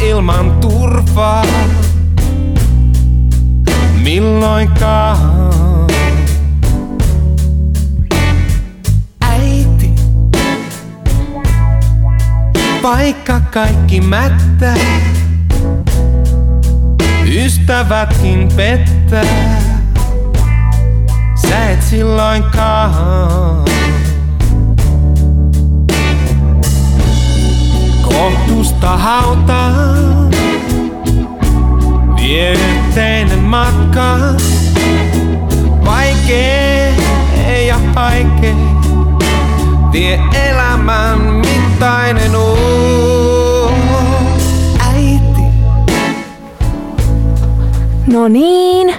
ilman turvaa. Milloinkaan. Äiti, vaikka kaikki mättää, ystävätkin pettää. Sä et silloinkaan. Kohtusta hautaa. Vie yhteinen matka. Vaikee ja haikee. Vie elämän mittainen uu. Äiti, No niin.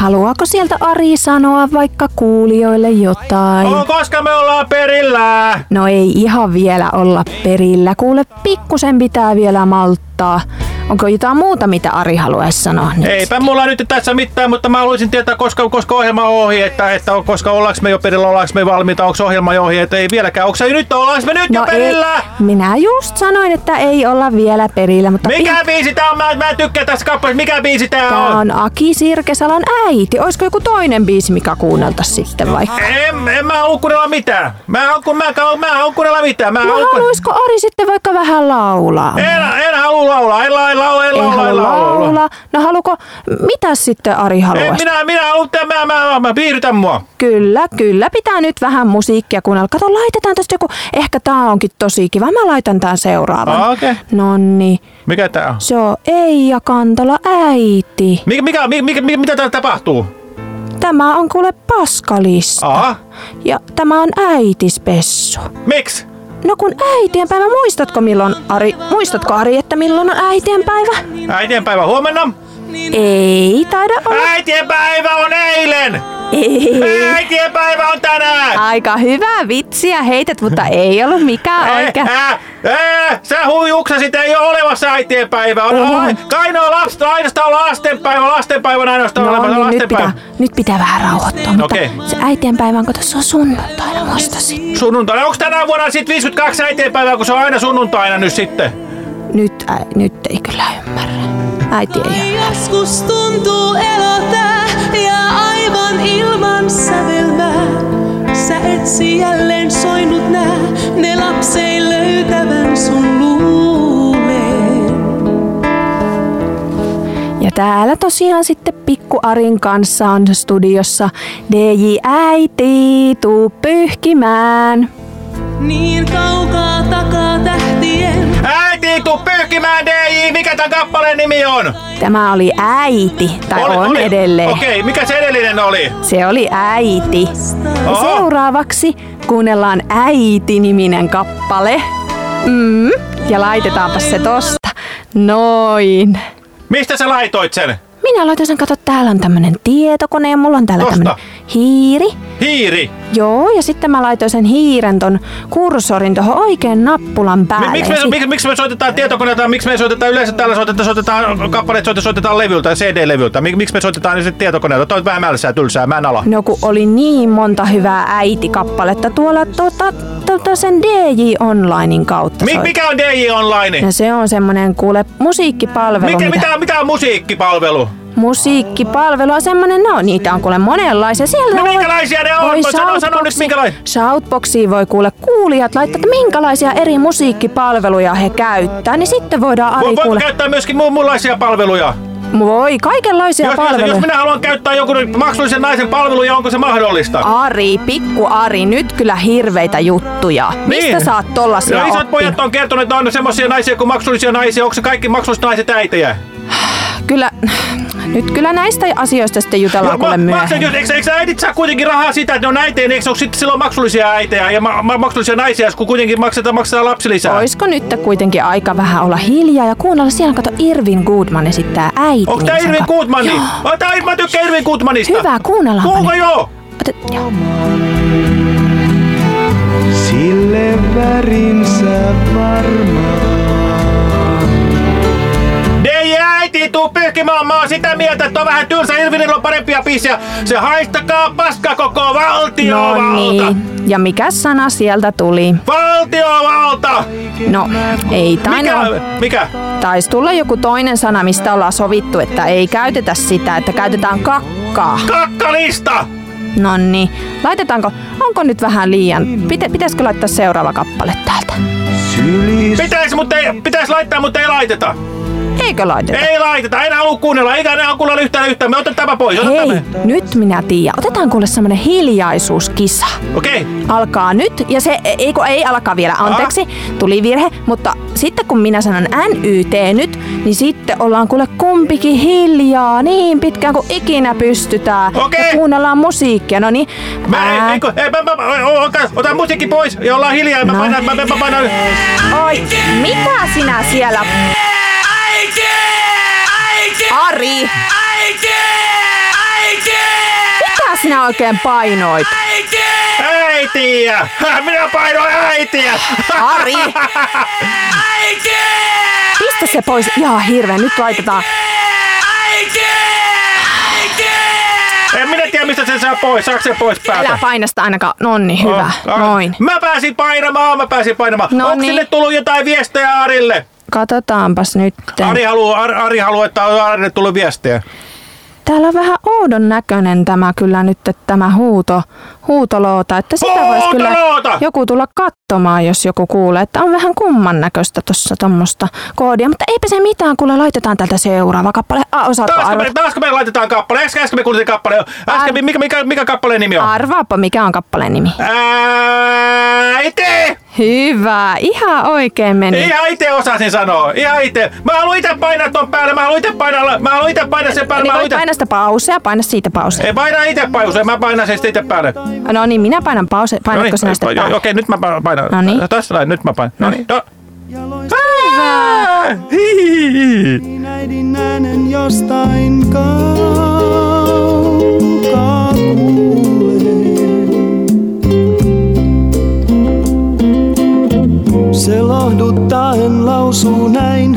Haluaako sieltä Ari sanoa vaikka kuulijoille jotain? Oh, koska me ollaan perillä? No ei ihan vielä olla perillä. Kuule, pikkusen pitää vielä malttaa. Onko jotain muuta, mitä Ari haluaisi sanoa nyt? Eipä mulla nyt tässä mitään, mutta mä haluaisin tietää, koska, koska ohjelma on ohi, että, että on- koska ollaanko me jo perillä, ollaanko me valmiita, onko ohjelma jo ohi, että ei vieläkään. Onko se nyt, ollaanko me nyt jo No ei, perillä? minä just sanoin, että ei olla vielä perillä, mutta Mikä pian- biisi tää on? Mä, mä en tykkää tästä kappaleesta. Mikä biisi tää Tää on? on Aki Sirkesalan äiti. Olisiko joku toinen biisi, mikä kuunneltaisiin sitten vaikka? En, en mä halua kuunnella mitään. Mä en halua, mä, mä, mä kuunnella mitään. Mä No halua- haluaisiko Ari sitten vaikka vähän laulaa? En, en halua laulaa, en, en, laula, en Ei laula, en halua laula. laulaa. No haluko, mitä sitten Ari En, haluaisi? minä, minä haluan, mä, mä, mä, mä piirrytän mua. Kyllä, kyllä. Pitää nyt vähän musiikkia kuunnella. Kato, laitetaan tästä joku, ehkä tää onkin tosi kiva. Mä laitan tän seuraavan. Ah, okei. Nonni. Mikä tää on? Se on Eija Kantola äiti. Mikä, mikä, mikä, mikä, mikä mitä täällä tapahtuu? Tämä on kuule paskalista. Aha. Ja tämä on äitispessu. Miksi? No kun äitienpäivä, muistatko milloin Ari, muistatko Ari, että milloin on äitienpäivä? Äitienpäivä huomenna? Ei taida olla. Äitienpäivä on eilen! Ei. Äitienpäivä on tänään! Aika hyvää vitsiä heität, mutta ei ollut mikään oikea. Ää, ää, sä huijuksasit, ei ole olemassa äitienpäivä. On, Oho. on, ainoa lasta, ainoastaan lastenpäivä, lastenpäivä on ainoastaan No olemassa niin, nyt lastenpäivä. pitää, nyt pitää vähän rauhoittua, mutta Okei. se äitienpäivä on, se on sunnuntaina, muistasin. Sunnuntaina. Onko tänä vuonna sitten 52 äitienpäivää, kun se on aina sunnuntaina nyt sitten? Nyt, ä, nyt ei kyllä ymmärrä. Äiti ei ymmärrä. Joskus tuntuu elotää ja aivan ilman sävelmää. Sä etsi jälleen soinut nää, ne lapsei löytävän sun luuleen. Ja täällä tosiaan sitten Pikku Arin kanssa on studiossa DJ Äiti, tuu pyyhkimään. Niin kaukaa takaa tähtien, Äiti, tuu pyyhkimään DJ! Mikä tämän kappaleen nimi on? Tämä oli äiti, tai Oli- on oli- edelleen. Okei, mikä se edellinen oli? Se oli äiti. Oho. seuraavaksi kuunnellaan äiti-niminen kappale. Mm, ja laitetaanpa se tosta. Noin. Mistä sä laitoit sen? Minä laitan sen, kato, täällä on tämmönen tietokone ja mulla on täällä Tosta. tämmönen hiiri. Hiiri. Joo, ja sitten mä laitoin sen hiiren ton kursorin tuohon oikein nappulan päälle. Miksi me, sit- miksi, miksi me soitetaan tietokoneelta, miksi me soitetaan yleensä täällä soitetaan, soitetaan kappaleet soitetaan, soitetaan levyltä, CD-levyltä. Mik- Miksi me soitetaan niin sitten tietokoneelta? Toi on vähän mälsää, tylsää, mä en ala. No kun oli niin monta hyvää äitikappaletta tuolla tota, tota sen DJ Onlinein kautta. Mi- soit- mikä on DJ Online? No se on semmonen kuule musiikkipalvelu. Mikä, mitä- mitä, mitä on musiikkipalvelu? Musiikkipalvelu on semmonen, no niitä on kuule monenlaisia. Siellä No voi- minkälaisia ne on? voi Sano- sano nyt minkälaisia. Shoutboxiin voi kuule kuulijat laittaa, että minkälaisia eri musiikkipalveluja he käyttää, niin sitten voidaan Vo- Ari Voiko kuule. käyttää myöskin mu- muunlaisia palveluja? Voi, kaikenlaisia Jos, palveluja. jos minä haluan käyttää jonkun maksullisen naisen palveluja, onko se mahdollista? Ari, pikku Ari, nyt kyllä hirveitä juttuja. Mistä Niin. sä oot tollasia No isot oppinut? pojat on kertonut, että on semmoisia naisia kuin maksullisia naisia. Onko se kaikki maksulliset naiset äitejä? Kyllä, nyt kyllä näistä asioista sitten jutellaan kuule maksat, myöhemmin. jos, eikö, eikö äidit saa kuitenkin rahaa siitä, että ne on äitejä, niin eikö ole sitten silloin maksullisia äitejä ja ma, ma, maksullisia naisia, kun kuitenkin maksetaan, maksetaan lapsilisää? Oisko nyt kuitenkin aika vähän olla hiljaa ja kuunnella siellä, kato Irvin Goodman esittää äiti. Onko tää Irvin Goodmani? Joo. Oh, tää, mä tykkään Irvin Goodmanista. Hyvä, kuunnellaanpa Kuulko nyt. joo? Otet, joo. Sille värinsä varmaan. Äiti, tuu pyyhkimään. Mä oon sitä mieltä, että on vähän tylsä. Irvinillä on parempia ja se haistakaa paska koko valtiovalta. No niin. Ja mikä sana sieltä tuli? Valtiovalta! No, ei Mikä? tainnut. Mikä? Taisi tulla joku toinen sana, mistä ollaan sovittu, että ei käytetä sitä, että käytetään kakkaa. Kakkalista! No niin, laitetaanko, onko nyt vähän liian, pitä, pitäisikö laittaa seuraava kappale täältä? Pitäis, mutta ei, pitäis laittaa, mutta ei laiteta. Eikö laiteta? Ei laiteta, en halua kuunnella, eikä enää kuunnella yhtään yhtään. Me otetaan tämä pois, otetaan Hei, tämä. nyt minä tiedän. Otetaan kuule semmonen hiljaisuuskisa. Okei. Alkaa nyt, ja se ei, kun ei alkaa vielä, anteeksi, tuli virhe, mutta sitten kun minä sanon NYT nyt, niin sitten ollaan kuule kumpikin hiljaa niin pitkään kuin ikinä pystytään. Okei. Ja kuunnellaan musiikkia, no niin. Mä, ää, ei, kun- ei, mä, mä, mä, o- ota, ota musiikki pois ja ollaan hiljaa. Mä No. painan, mä, mä, mä painan. Oi, mitä sinä siellä... Ari! Mitä sinä oikein painoit? Äitiä! Häh, Minä painoin äitiä! Ari! Pistä se pois. Ihan hirveä. Nyt laitetaan. En minä tiedä mistä sen saa pois. Saako se pois päältä? Älä paina sitä ainakaan. Nonni, hyvä. Oh, Noin. Mä pääsin painamaan, mä pääsin painamaan. No Onko niin. sinne tullut jotain viestejä Arille? Katsotaanpas nyt. Ari haluaa, Ar, Ari haluaa, että on Arille tullut viestejä. Täällä on vähän oudon näköinen tämä kyllä nyt, että tämä huuto, huutoloota. Että sitä voisi kyllä joku tulla katsomaan, jos joku kuulee. Että on vähän kumman näköistä tuossa tuommoista koodia. Mutta eipä se mitään, kuule laitetaan täältä seuraava kappale. Ah, osaatko Taasko me, taasko me laitetaan kappale? Äsken, äsken me kuultiin kappale. Äsken, Ar- mikä, mikä, mikä kappaleen nimi on? Arvaapa, mikä on kappaleen nimi. Äiti! Hyvä, ihan oikein meni. Ihan itse osasin sanoa. Ihan itse. Mä haluan itse painaa ton päälle. Mä haluan itse painaa, mä haluan itse painaa sen päälle. Niin Mä haluan itse... painaa sitä pausea, paina siitä pausea. Ei paina itse pauseen, mä painan sen sitten itse päälle. No niin, minä painan pause. Painatko Noniin, sinä sitä joo, päälle? Okei, nyt mä pa- painan. Noniin. Tässä näin, nyt mä painan. No niin. No. Hyvä. Hihihi. äidin äänen jostain kaukaa kuulee. Se lohduttaen lausuu näin,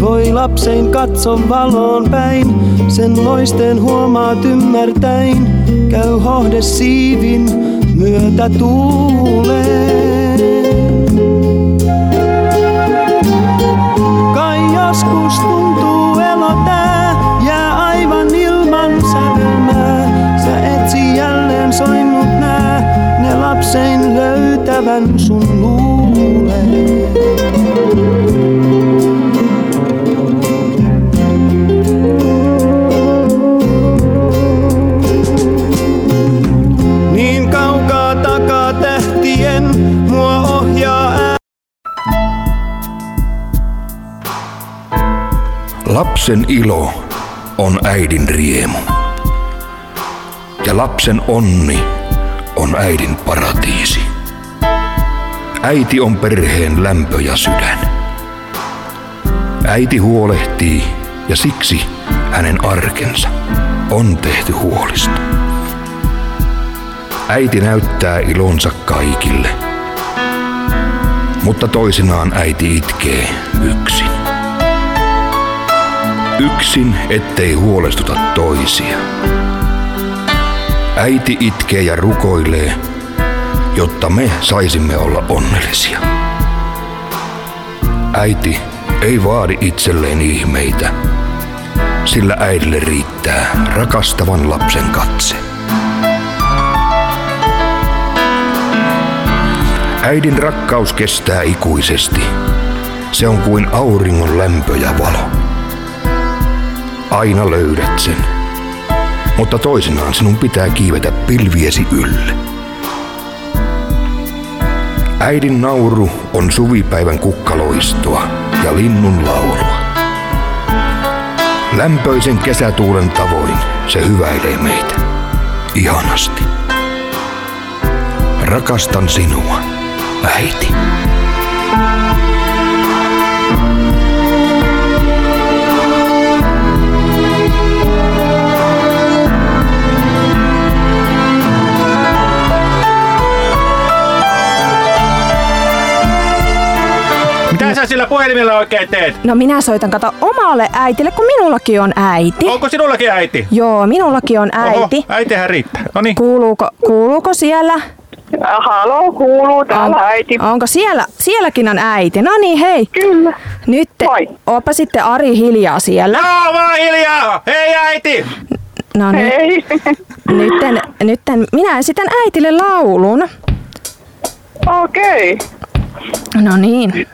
voi lapsen katso valoon päin, sen loisten huomaat ymmärtäin, käy hohde siivin myötä tuuleen. Lapsen onni on äidin paratiisi. Äiti on perheen lämpö ja sydän. Äiti huolehtii ja siksi hänen arkensa on tehty huolista. Äiti näyttää ilonsa kaikille, mutta toisinaan äiti itkee yksin. Yksin, ettei huolestuta toisia. Äiti itkee ja rukoilee, jotta me saisimme olla onnellisia. Äiti ei vaadi itselleen ihmeitä, sillä äidille riittää rakastavan lapsen katse. Äidin rakkaus kestää ikuisesti. Se on kuin auringon lämpö ja valo. Aina löydät sen. Mutta toisinaan sinun pitää kiivetä pilviesi ylle. Äidin nauru on suvipäivän kukkaloistoa ja linnun laulua. Lämpöisen kesätuulen tavoin se hyväilee meitä. Ihanasti. Rakastan sinua, äiti. Mitä sillä puhelimella oikein teet? No minä soitan kato omalle äitille, kun minullakin on äiti. Onko sinullakin äiti? Joo, minullakin on äiti. Oho, äitihän riittää. No niin. Kuuluuko, kuuluuko siellä? Halo, kuuluu täällä äiti. Onko siellä, sielläkin on äiti? No niin, hei. Kyllä. Nyt Moi. opa sitten Ari hiljaa siellä. Joo, vaan hiljaa! Hei äiti! No niin, Hei. nytten, nytten minä esitän äitille laulun. Okei. No niin.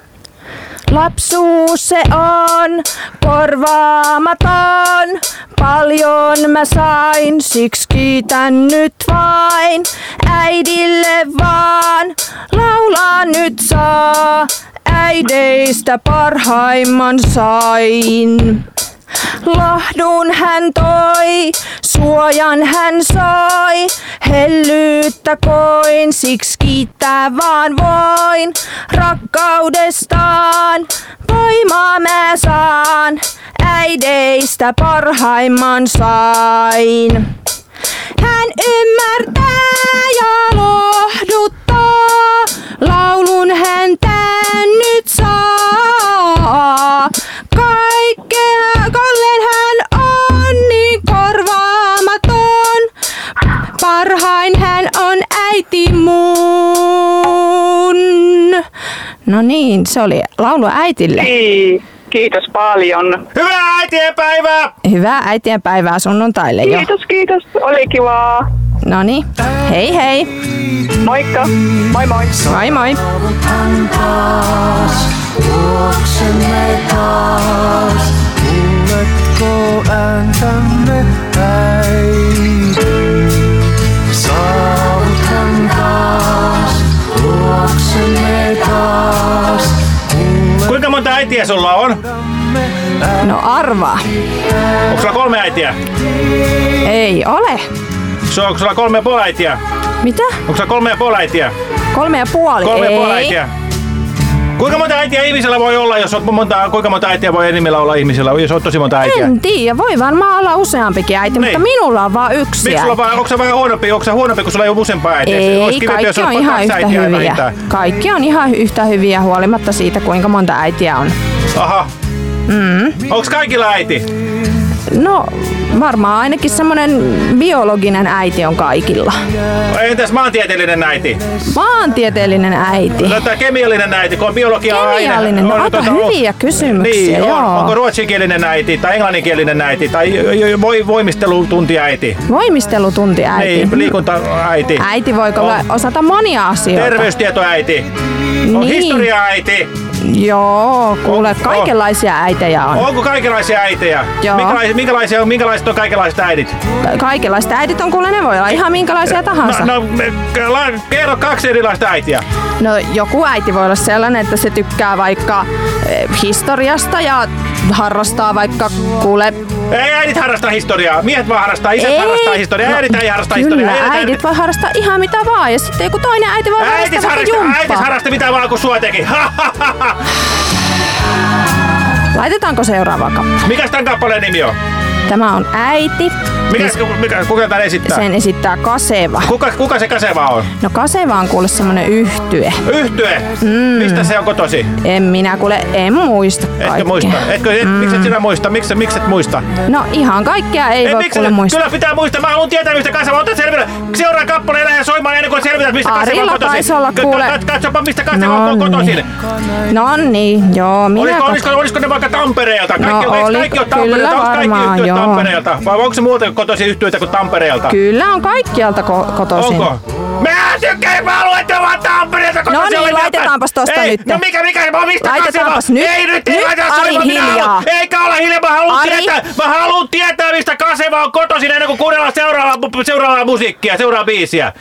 Lapsuus se on korvaamaton. Paljon mä sain, siksi kiitän nyt vain. Äidille vaan laulaa nyt saa. Äideistä parhaimman sain. Lahdun hän toi, suojan hän soi, hellyyttä koin, siksi kiittää vaan voin. Rakkaudestaan voimaa mä saan, äideistä parhaimman sain. Hän ymmärtää ja lohduttaa, laulun hän tän nyt saa. Parhain hän on äiti mun. No niin, se oli laulu äitille. Ki- Kiitos paljon. Hyvää äitienpäivää! Hyvää äitienpäivää sunnuntaille jo. Kiitos, kiitos. Oli kivaa. No niin, hei hei. Moikka. Moi moi. Moi moi. Taas, kuuletko ääntämme äiti? Taas, Kuinka monta äitiä sulla on? No arvaa. Onko sulla kolme äitiä? Ei ole. So, onko sulla kolme ja puoli äitiä? Mitä? Onko sulla kolme ja puoli äitiä? Kolme ja puoli? Kolme Ei. ja puoli äitiä. Kuinka monta äitiä ihmisellä voi olla, jos on monta, kuinka monta äitiä voi enimmillä olla ihmisellä, jos on tosi monta äitiä? En tiedä, voi varmaan olla useampikin äiti, Niin. mutta minulla on vaan yksi Miksi sulla vaan, onko se vähän huonompi, onko se huonompi, kun sulla ei ole useampaa äitiä? Ei, kivempi, kaikki on ihan yhtä hyviä. vähintään. Kaikki on ihan yhtä hyviä huolimatta siitä, kuinka monta äitiä on. Aha. Mm. Onko kaikilla äiti? No, varmaan ainakin semmonen biologinen äiti on kaikilla. Entäs maantieteellinen äiti? Maantieteellinen äiti. No, tämä kemiallinen äiti, kun on biologia Kemiallinen, no aika hyviä kysymyksiä, Niin, on, joo. onko ruotsinkielinen äiti tai englanninkielinen äiti tai voi, voimistelutuntiäiti? Voimistelutunti äiti. Niin, liikuntaäiti. Äiti voi On. osata monia asioita. Terveystietoäiti. On Niin. historiaäiti. Joo, kuule, On- kaikenlaisia äitejä on. Onko kaikenlaisia äitejä? Joo. Minkälaisia, minkälaisia, minkälaiset on kaikenlaiset äidit? Ka- Kaikenlaista äidit on kuule, ne voi olla ihan minkälaisia tahansa. No, no kerro kaksi erilaista äitiä. No joku äiti voi olla sellainen, että se tykkää vaikka eh, historiasta ja harrastaa vaikka kuule... Ei äidit harrasta historiaa. Miehet vaan harrastaa, isät harrastaa historiaa. no, äidit ei harrasta kyllä, historiaa. Äidit- äidit voi harrastaa ihan mitä vaan ja sitten joku toinen äiti voi vaikka harrasta, jumppaa. harrasta mitä vaan kun sua teki. Laitetaanko seuraava kappale? Mikäs tämän kappaleen nimi on? Tämä on äiti. Mikä, mikä, kuka tämän esittää? Sen esittää Kaseva. Kuka, kuka se Kaseva on? No Kaseva on kuule semmonen yhtye. Yhtye. Mm. Mistä se on kotosi? En minä kuule, en muista kaikkea. Etkö muista? Etkö, et, mm. Miksi et sinä muista? Miksi, miksi et muista? No ihan kaikkea ei Ei, voi miksi kuule et- muistaa. Kyllä pitää muistaa. Mä haluan tietää, mistä Kaseva on. Ota selvitä. Seuraava kappaleen lähde soimaan ennen kuin selvität, mistä Kaseva on Arilla kotoisin. taisi olla kuule- kat- Katsopa, mistä Kaseva No on kotoisin. niin. No niin, joo, minä Olisiko, olisiko, olisiko ne vaikka Tampereelta? Kaikki, No oli- kaikki on kyllä Tampereelta? Kaikki varmaan, joo. Tampereelta? Vai onko se muuta kotoisin yhtiöitä kuin Tampereelta? Kyllä on kaikkialta ko- kotoisin. Onko? Mä tykkään, mä haluan, että vaan Tampereelta kotoisin. No niin, olen laitetaanpas tosta ei, nyt. No mikä, mikä, mä mistä Laitetaanpas Kaseva? nyt. Ei nyt, ei Nyt, laiteta Ari, minä hiljaa. haluan- Eikä olla hiljaa, mä haluan Ari. tietää, mä haluan tietää, mistä Kaseva on kotoisin ennen kuin kuunnellaan seuraavaa, seuraavaa musiikkia, seuraavaa biisiä.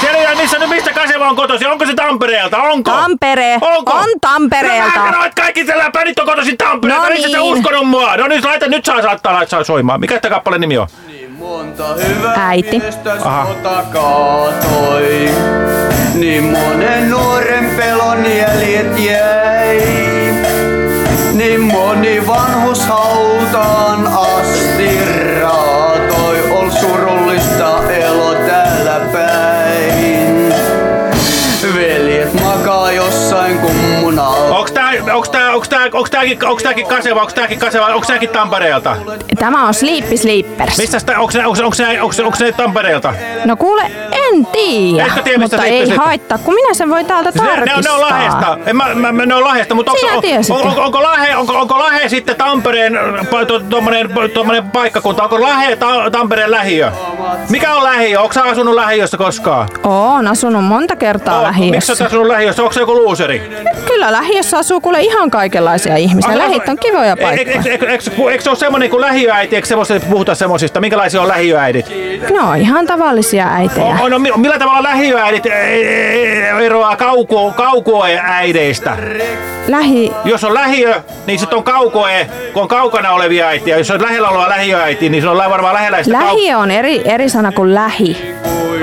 Selvitään, missä, nyt mistä Kaseva on kotoisin. Onko se Tampereelta? Onko? Tampere. Onko? On Tampereelta. No mä sanoin, että kaikki siellä bändit on kotoisin Tampereelta. No Miksi sä niin. uskonut mua? No nyt laita, nyt saa saattaa laittaa soimaan. Mikä tämä kappaleen nimi on? Äiti. Aha. kaatoi. Niin monen nuoren pelon jäljet jäi. Niin moni vanhus hautaan asti raatoi. Ol surullista elo täällä päin. Veljet makaa jossain kummun alla. Onks tää, onks tää, onks tää, onks tääkin, onks tääkin kaseva, onks tääkin kaseva, onks tääkin Tampereelta? Tämä on Sleepy Sleepers. Mistä sitä, onks, ne- onks, onks, ne- onks, onks ne Tampereelta? No kuule, en tiedä. Etkö tiedä, mutta Sleepy ei Sleepers? haittaa, kun minä sen voin täältä Ne, ne, on- tarkistaa. ne on Lahesta. En mä, mä, mä, ne on Lahesta, mutta onko, on, on, onko, Lahe, onko, onko Lahe sitten Tampereen pa- to- tommonen, tommonen paikkakunta? Onko Lahe ta, Tampereen lähiö? Mikä on lähiö? Onko sä asunut lähiössä koskaan? Oon asunut monta kertaa Oo, Miksi sä lähiössä. oot asunut lähiössä? Onko se joku luuseri? Kyllä lähiössä asuu kuule ihan kaikenlaisia ihmisiä. Lähit on kivoja paikkoja. eikö- se ole semmonen kuin lähiöäiti? Eikö semmoista puhuta semmosista? Minkälaisia on lähiöäidit? No ihan tavallisia äitejä. No, mi- millä tavalla lähiöäidit e- e- eroaa kauko, kaukoäideistä? Lähi... Jos on lähiö, niin sitten on kaukoe, kun on kaukana olevia äitiä. Jos on lähellä oleva lähiöäiti, niin se on varmaan läheläistä kau- Lähi on eri, eri sana kuin lähi.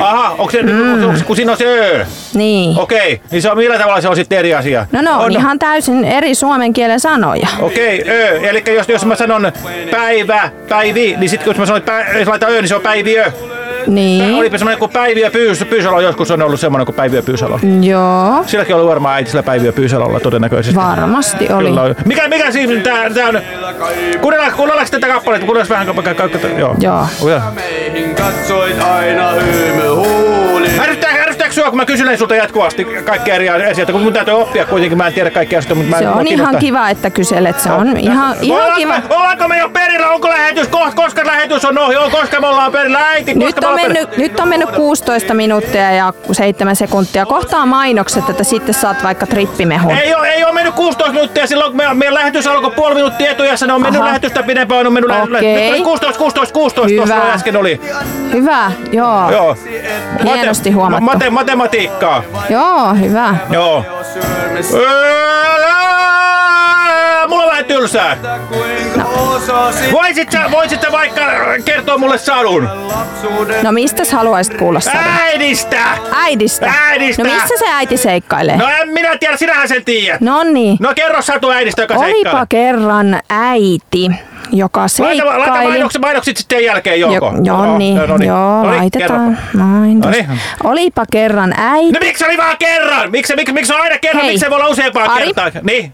Aha, onko se, mm. onko, kun siinä on se ö? Niin. Okei, niin se on, millä tavalla se on sitten eri asia? No no, on ihan täysin eri suomen kielen sanoja. Okei, ö. Eli jos, jos mä sanon päivä, päivi, niin sitten jos mä sanon, pä, jos laitan ö, niin se on päiviö. Niin. Olipa semmoinen kuin Päiviö Pyys, Pyysalo, joskus on ollut semmoinen kuin Päiviö Pyysalo. Joo, Silläkin oli varmaan äiti sillä Päiviö Pyysalolla todennäköisesti. varmasti oli. Kyllä. Mikä, mikä siinä tää, tää on? Kuunnellaan, kuunnellaanko tätä kappaletta? Kuunnellaan vähän ka- ka- ka- Joo. Joo. Okei. Meihin katsoit aina ärsyttääkö sua, kun mä kysyn sulta jatkuvasti kaikkia eri asioita, kun mun täytyy oppia kuitenkin, mä en tiedä kaikkia asioita, mutta mä Se on ihan kiva, että kyselet. Se on ihan, ihan Ollaanko kiva. Me, ollaanko me jo perillä? Onko lähetys? Koska lähetys on ohi? On, koska me ollaan perillä? Äiti, Nyt me on, mennyt, nyt on mennyt 16 minuuttia ja 7 sekuntia. Kohtaa mainokset, että sitten saat vaikka trippimehun. Ei ole, ei ole mennyt 16 minuuttia silloin, kun meidän, meidän lähetys alkoi puoli minuuttia etujassa. Ne on mennyt Aha. lähetystä pidempään. On mennyt lä- lä- Okei. Nyt oli 16, 16, 16 Hyvä. tuossa äsken oli. Hyvä, joo. Joo. Hienosti huomattu. Mate, matematiikkaa. Joo, hyvä. Joo. Mulla on vähän tylsää. Voisit sä, voisit sä vaikka kertoa mulle sadun? No mistä sä haluaisit kuulla sadun? Äidistä! Äidistä. Äidistä. No missä se äiti seikkailee? No en minä tiedä, sinähän sen tiedät. No niin. No kerro satu äidistä, joka Olipa seikkailee. kerran äiti, joka Laita, laita seikkaili. mainokset, mainokset sitten jälkeen, Joko. Jo, joo, niin, no niin. joo, No niin, laitetaan. Noin. No niin. Olipa kerran äiti. No miksi oli vaan kerran? Miksi, miksi, miksi on aina kerran? Hei. Miksi ei voi olla useampaa Ari. kertaa? Niin.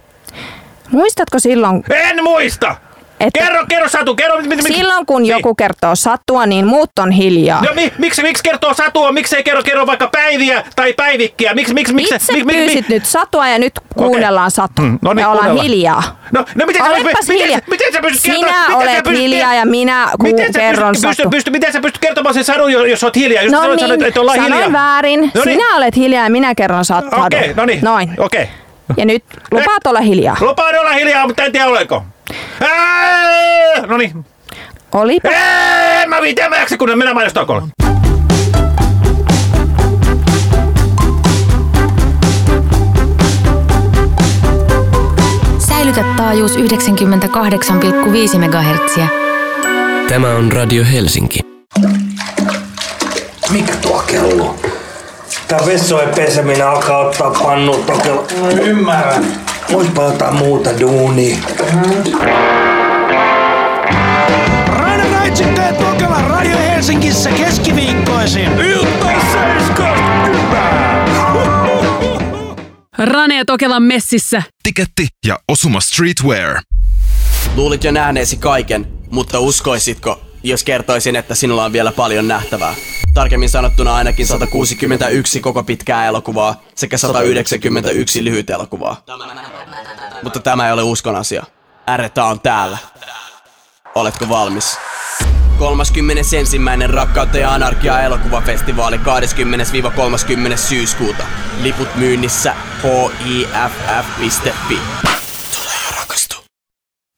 Muistatko silloin, En muista. Että Kerro, kerro Satu, kerro. mit- mit- mit- silloin kun Niin. joku kertoo satua, niin muut on hiljaa? No mi, miksi, miksi kertoo satua? Miksi ei kerro, kerro vaikka päiviä tai päivikkiä? Miksi, miksi, miksi, Itse miksi, miksi, pyysit nyt satua ja nyt kuunnellaan satu. Hmm, no niin, Me ollaan hiljaa. No, no miten sä, miten, hiljaa. miten sä pystyt Sinä kertomaan? miten sä olet pystyt hiljaa ja minä ku- miten sä kerron pystyt, satu. pystyt, miten sä pystyt kertomaan sen sadun, jos, jos oot hiljaa? Just No sanoit, niin, että ollaan sanoin hiljaa. väärin. No niin. Sinä olet hiljaa ja minä kerron satu. Okei, no niin. Noin. Okei. Ja nyt lupaat olla hiljaa. Lupaan olla hiljaa, mutta en tiedä olenko. No niin. Olipa Eee, Mä viitin, en mä jaksa, kun mennään mainostaukolle. Säilytä taajuus 98,5 MHz. Tämä on Radio Helsinki. Mikä tuo kello? Tää vessojen peseminen alkaa ottaa pannut ymmärrän. Voispa jotain muuta duunia. Raina Raitsikka ja Tokela Radio Helsingissä keskiviikkoisin. Ilta Rane ja Tokelan messissä. Tiketti ja Osuma Streetwear. Luulit jo nähneesi kaiken, mutta uskoisitko, jos kertoisin, että sinulla on vielä paljon nähtävää? Tarkemmin sanottuna ainakin 161 koko pitkää elokuvaa sekä 191 lyhyt elokuvaa. Mutta tämä ei ole uskon asia. Ärretä on täällä. Oletko valmis? 31. Rakkautta ja Anarkia elokuvafestivaali 20-30. syyskuuta. Liput myynnissä hiff.fi.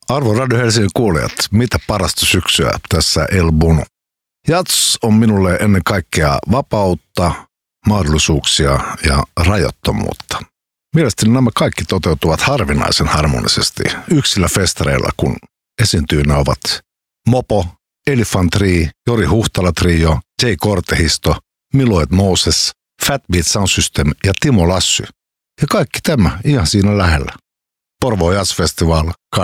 Arvo Radio Helsingin kuulijat, mitä parasta syksyä tässä El Bono. Jats on minulle ennen kaikkea vapautta, mahdollisuuksia ja rajattomuutta. Mielestäni nämä kaikki toteutuvat harvinaisen harmonisesti yksillä festareilla, kun esiintyjinä ovat Mopo, Elephant Tree, Jori Huhtala Trio, Jay Kortehisto, Miloet Moses, Fat Beat Sound System ja Timo Lassy. Ja kaikki tämä ihan siinä lähellä. Porvo Jazz Festival 28-30.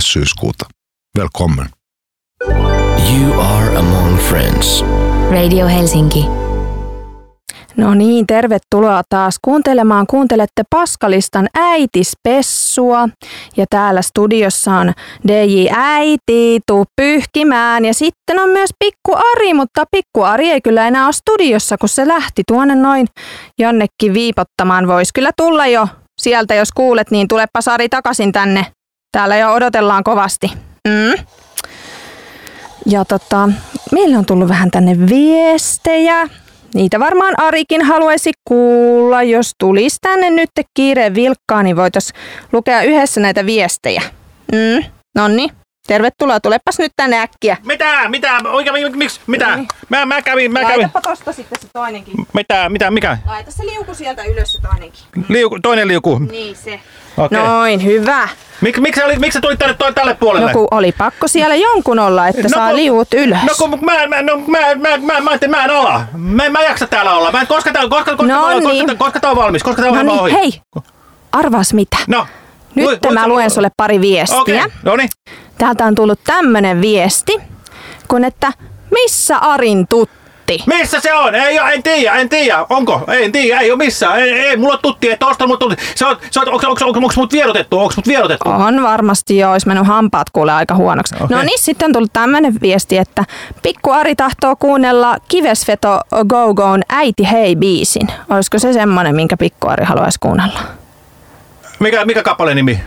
syyskuuta. Välkommen! You are among friends. Radio Helsinki. No niin, tervetuloa taas kuuntelemaan. Kuuntelette Paskalistan äitispessua. Ja täällä studiossa on DJ Äiti, tuu pyyhkimään. Ja sitten on myös Pikku Ari, mutta Pikku Ari ei kyllä enää ole studiossa, kun se lähti tuonne noin jonnekin viipottamaan. Voisi kyllä tulla jo sieltä, jos kuulet, niin tulepa Sari takaisin tänne. Täällä jo odotellaan kovasti. Mm. Ja tota, meillä on tullut vähän tänne viestejä. Niitä varmaan Arikin haluaisi kuulla. Jos tulisi tänne nyt kiireen vilkkaa, niin voitaisiin lukea yhdessä näitä viestejä. Mm, nonni. Tervetuloa, tulepas nyt tänne äkkiä. Mitä? Mitä? Oikein, miksi? Mitä? Mä, mä kävin, mä kävin. Laitapa tosta sitten se toinenkin. Mitä? Mitä? Mikä? Laita se liuku sieltä ylös se toinenkin. Liuku, toinen liuku. Niin se. Okei. Noin, hyvä. Mik, miksi, olit, miksi sä tulit tänne toi, tälle puolelle? No kun oli pakko siellä jonkun olla, että No saa kun- liuut ylös. No kun mä, mä, no, mä, mä, mä, mä, ajattelin, mä en ala. Mä, mä en jaksa täällä olla. Mä en, koska tää, koska, koska, No koska, niin. koska, koska tää on valmis? Koska tää on No niin, ohi? hei. Arvas mitä? No. Nyt Voi- mä luen sulle pari viestiä. Okei, no niin. Täältä on tullut tämmönen viesti, kun että missä Arin tutti? Missä se on? Ei, en tiedä, en tiedä. Onko? Ei, en tiedä, ei ole missään. Ei, ei mulla on tutti, että osta mut tutti. Se on, se on, onko, onko, onko, onko mut vierotettu? Onko mut vierotettu? On varmasti jo, olisi mennyt hampaat kuule aika huonoksi. Okei. No niin, sitten on tullut tämmönen viesti, että pikku Ari tahtoo kuunnella Kivesveto Go Go'n Äiti hei biisin. Olisiko se semmonen, minkä pikku Ari haluaisi kuunnella? Mikä, mikä kappaleen nimi?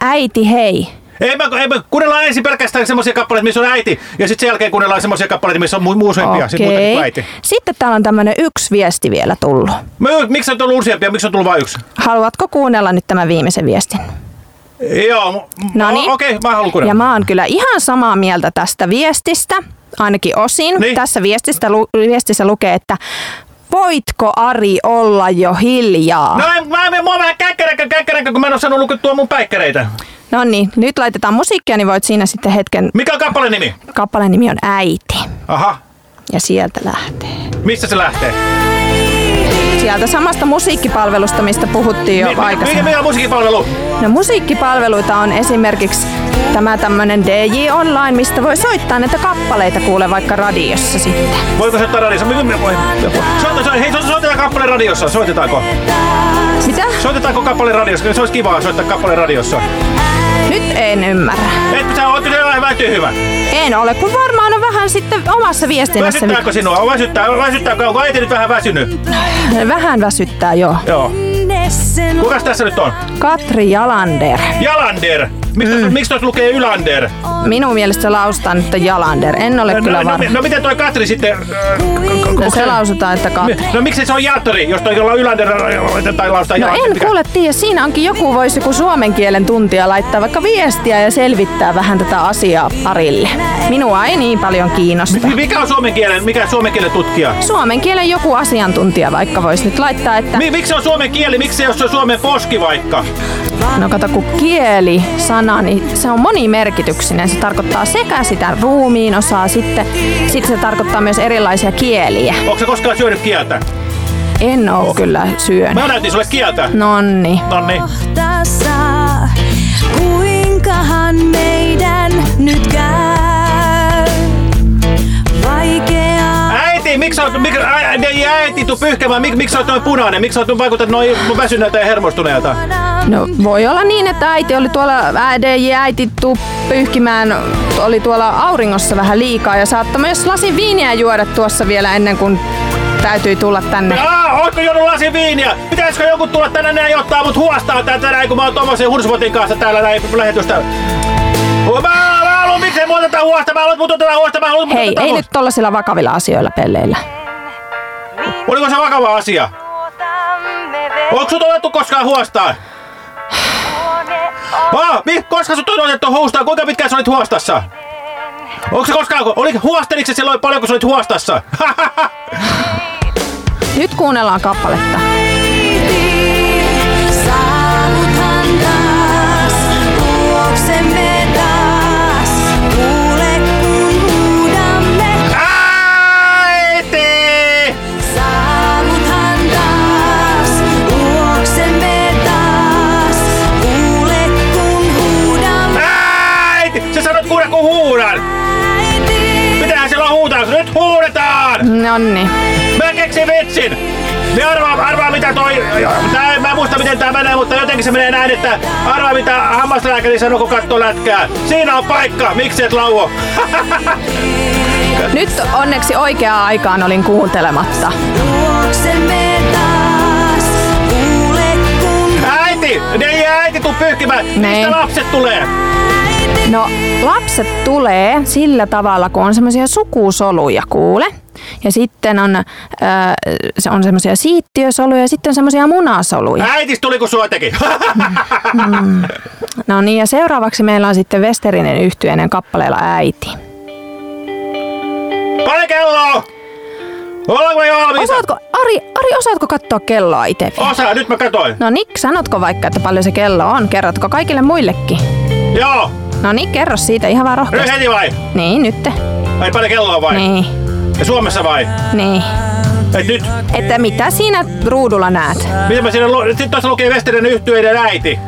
Äiti hei. Ei mä, ei mä, kuunnellaan ensin pelkästään semmosia kappaleita, missä on äiti, ja sitten sen jälkeen kuunnellaan semmosia kappaleita, missä on mu- useampia, sit muuta kuin äiti. Sitten täällä on tämmönen yksi viesti vielä tullut. Mä, miksi on tullut useampia, miksi on tullut vain yksi? Haluatko kuunnella nyt tämän viimeisen viestin? Joo, No niin. okei, mä haluan kuunnella. Ja mä oon kyllä ihan samaa mieltä tästä viestistä, ainakin osin. Niin. Tässä viestistä, lu- viestissä lukee, että voitko Ari olla jo hiljaa? No en, mä en mua vähän käkkäräkkä, käkkäräkkä, kun mä en oo saanut lukettua mun päikkäreitä. No niin, nyt laitetaan musiikkia, niin voit siinä sitten hetken... Mikä on kappaleen nimi? Kappaleen nimi on Äiti. Aha, Ja sieltä lähtee. mistä se lähtee? Sieltä samasta musiikkipalvelusta, mistä puhuttiin jo Mi- mi- Mikä, aikaisemmin. mikä on musiikkipalvelu? No musiikkipalveluita on esimerkiksi tämä tämmönen DJ Online, mistä voi soittaa näitä kappaleita kuule vaikka radiossa sitten. Voiko soittaa radiossa? Soita, hei, so- soitetaan kappale radiossa. Soitetaanko? Mitä? Soitetaanko kappale radiossa? Se olisi kivaa soittaa kappale radiossa. Nyt en ymmärrä. Et sä oot kyllä vähän tyhmä. En ole, kun varmaan on vähän sitten omassa viestinnässä. Väsyttääkö sinua? Väsyttää, väsyttääkö? Onko äiti nyt vähän väsynyt? Vähän väsyttää jo. Joo. Kukas tässä nyt on? Katri Jalander. Jalander. Mm. Miksi tuossa lukee Ylander? Minun mielestä se lausutaan nyt Jalander. En ole no, kyllä no, varma. no, no, miten toi Katri sitten... äh, k- k- No, onko se lausutaan, että Katri. No miksi se on Jattori, jos toi jolla Ylander äh, tai laustaa No en kuule tiedä, siinä onkin joku voisi joku suomen kielen tuntija laittaa vaikka viestiä ja selvittää vähän tätä asiaa Arille. Minua ei niin paljon kiinnosta. Mi- Mikä on suomen kielen, mikä on suomen kielen tutkija? Suomen kielen joku asiantuntija vaikka voisi nyt laittaa, että Mi- miksi se on suomen kieli, miksi se on suomen poski vaikka? No kato kun kieli sana, niin se on monimerkityksinen. Se tarkoittaa sekä sitä ruumiin osaa, sitten, sitten se tarkoittaa myös erilaisia kieliä. Onko se koskaan syönyt kieltä? En oo kyllä syönyt. Mä näytin sulle kieltä. Nonni. Nonni. Kuinkahan meidän nyt käy? Sä oot, miksi, ä, äiti, tuu pyyhkemään, Mik, miksi sä oot noin punainen? Miksi sä oot vaikutat noin väsyneeltä ja hermostuneelta? No voi olla niin, että äiti oli tuolla, äiti, äiti tuu pyyhkimään, oli tuolla auringossa vähän liikaa ja saattoi myös lasin viiniä juoda tuossa vielä ennen kuin täytyi tulla tänne. Aa, ootko juonut lasin viiniä? Pitäisikö joku tulla tänne näin ottaa mut huostaa täältä näin, kun mä oon tommosen hursvotin kanssa täällä näin lähetystä? Mä, miksei mut oteta huosta? Mä haluan mut oteta huosta, mä haluan mut Hei, ei nyt tollasilla vakavilla asioilla pelleillä. Oliko se vakava asia? Onko sut otettu koskaan huostaan? Ah, mi, koska sut on otettu huostaan? Kuinka pitkään sä olit huostassa? Onko se koskaan, oli, huosteliko se silloin paljon, kun sä olit huostassa? Nyt kuunnellaan kappaletta. Se menee näin, että arvaa mitä hammaslääkäri sanoo, kun katsoo lätkää. Siinä on paikka, miksi et lauo? Nyt onneksi oikeaan aikaan olin kuuntelematta. Juoksemme taas, kuule kun Äiti! Ei äiti, tuu pyyhkimään! Niin. Mistä lapset tulee? No, lapset tulee sillä tavalla, kun on semmoisia sukusoluja, kuule. Ja sitten on, äh, se on semmoisia siittiösoluja ja sitten on semmoisia munasoluja. Äitis tuli kun sua teki. Mm. No niin, ja seuraavaksi meillä on sitten Westerinen yhtyeinen kappaleella Äiti. Paljon kelloa! Ollaanko me valmiita? Osaatko, Ari, Ari, osaatko katsoa kelloa itse? Osaa, nyt mä katoin. No niin, sanotko vaikka, että paljon se kello on? Kerrotko kaikille muillekin? Joo! No niin, kerro siitä ihan vaan Nyt rohkeasti. heti vai? Niin, nyt. Ai paljon kelloa vai? Niin, Ja Suomessa vai? niin. Et nyt? Että mitä siinä ruudulla näet? Mitä mä siinä lu... Sitten tuossa lukee Westerinen yhtyeiden äiti.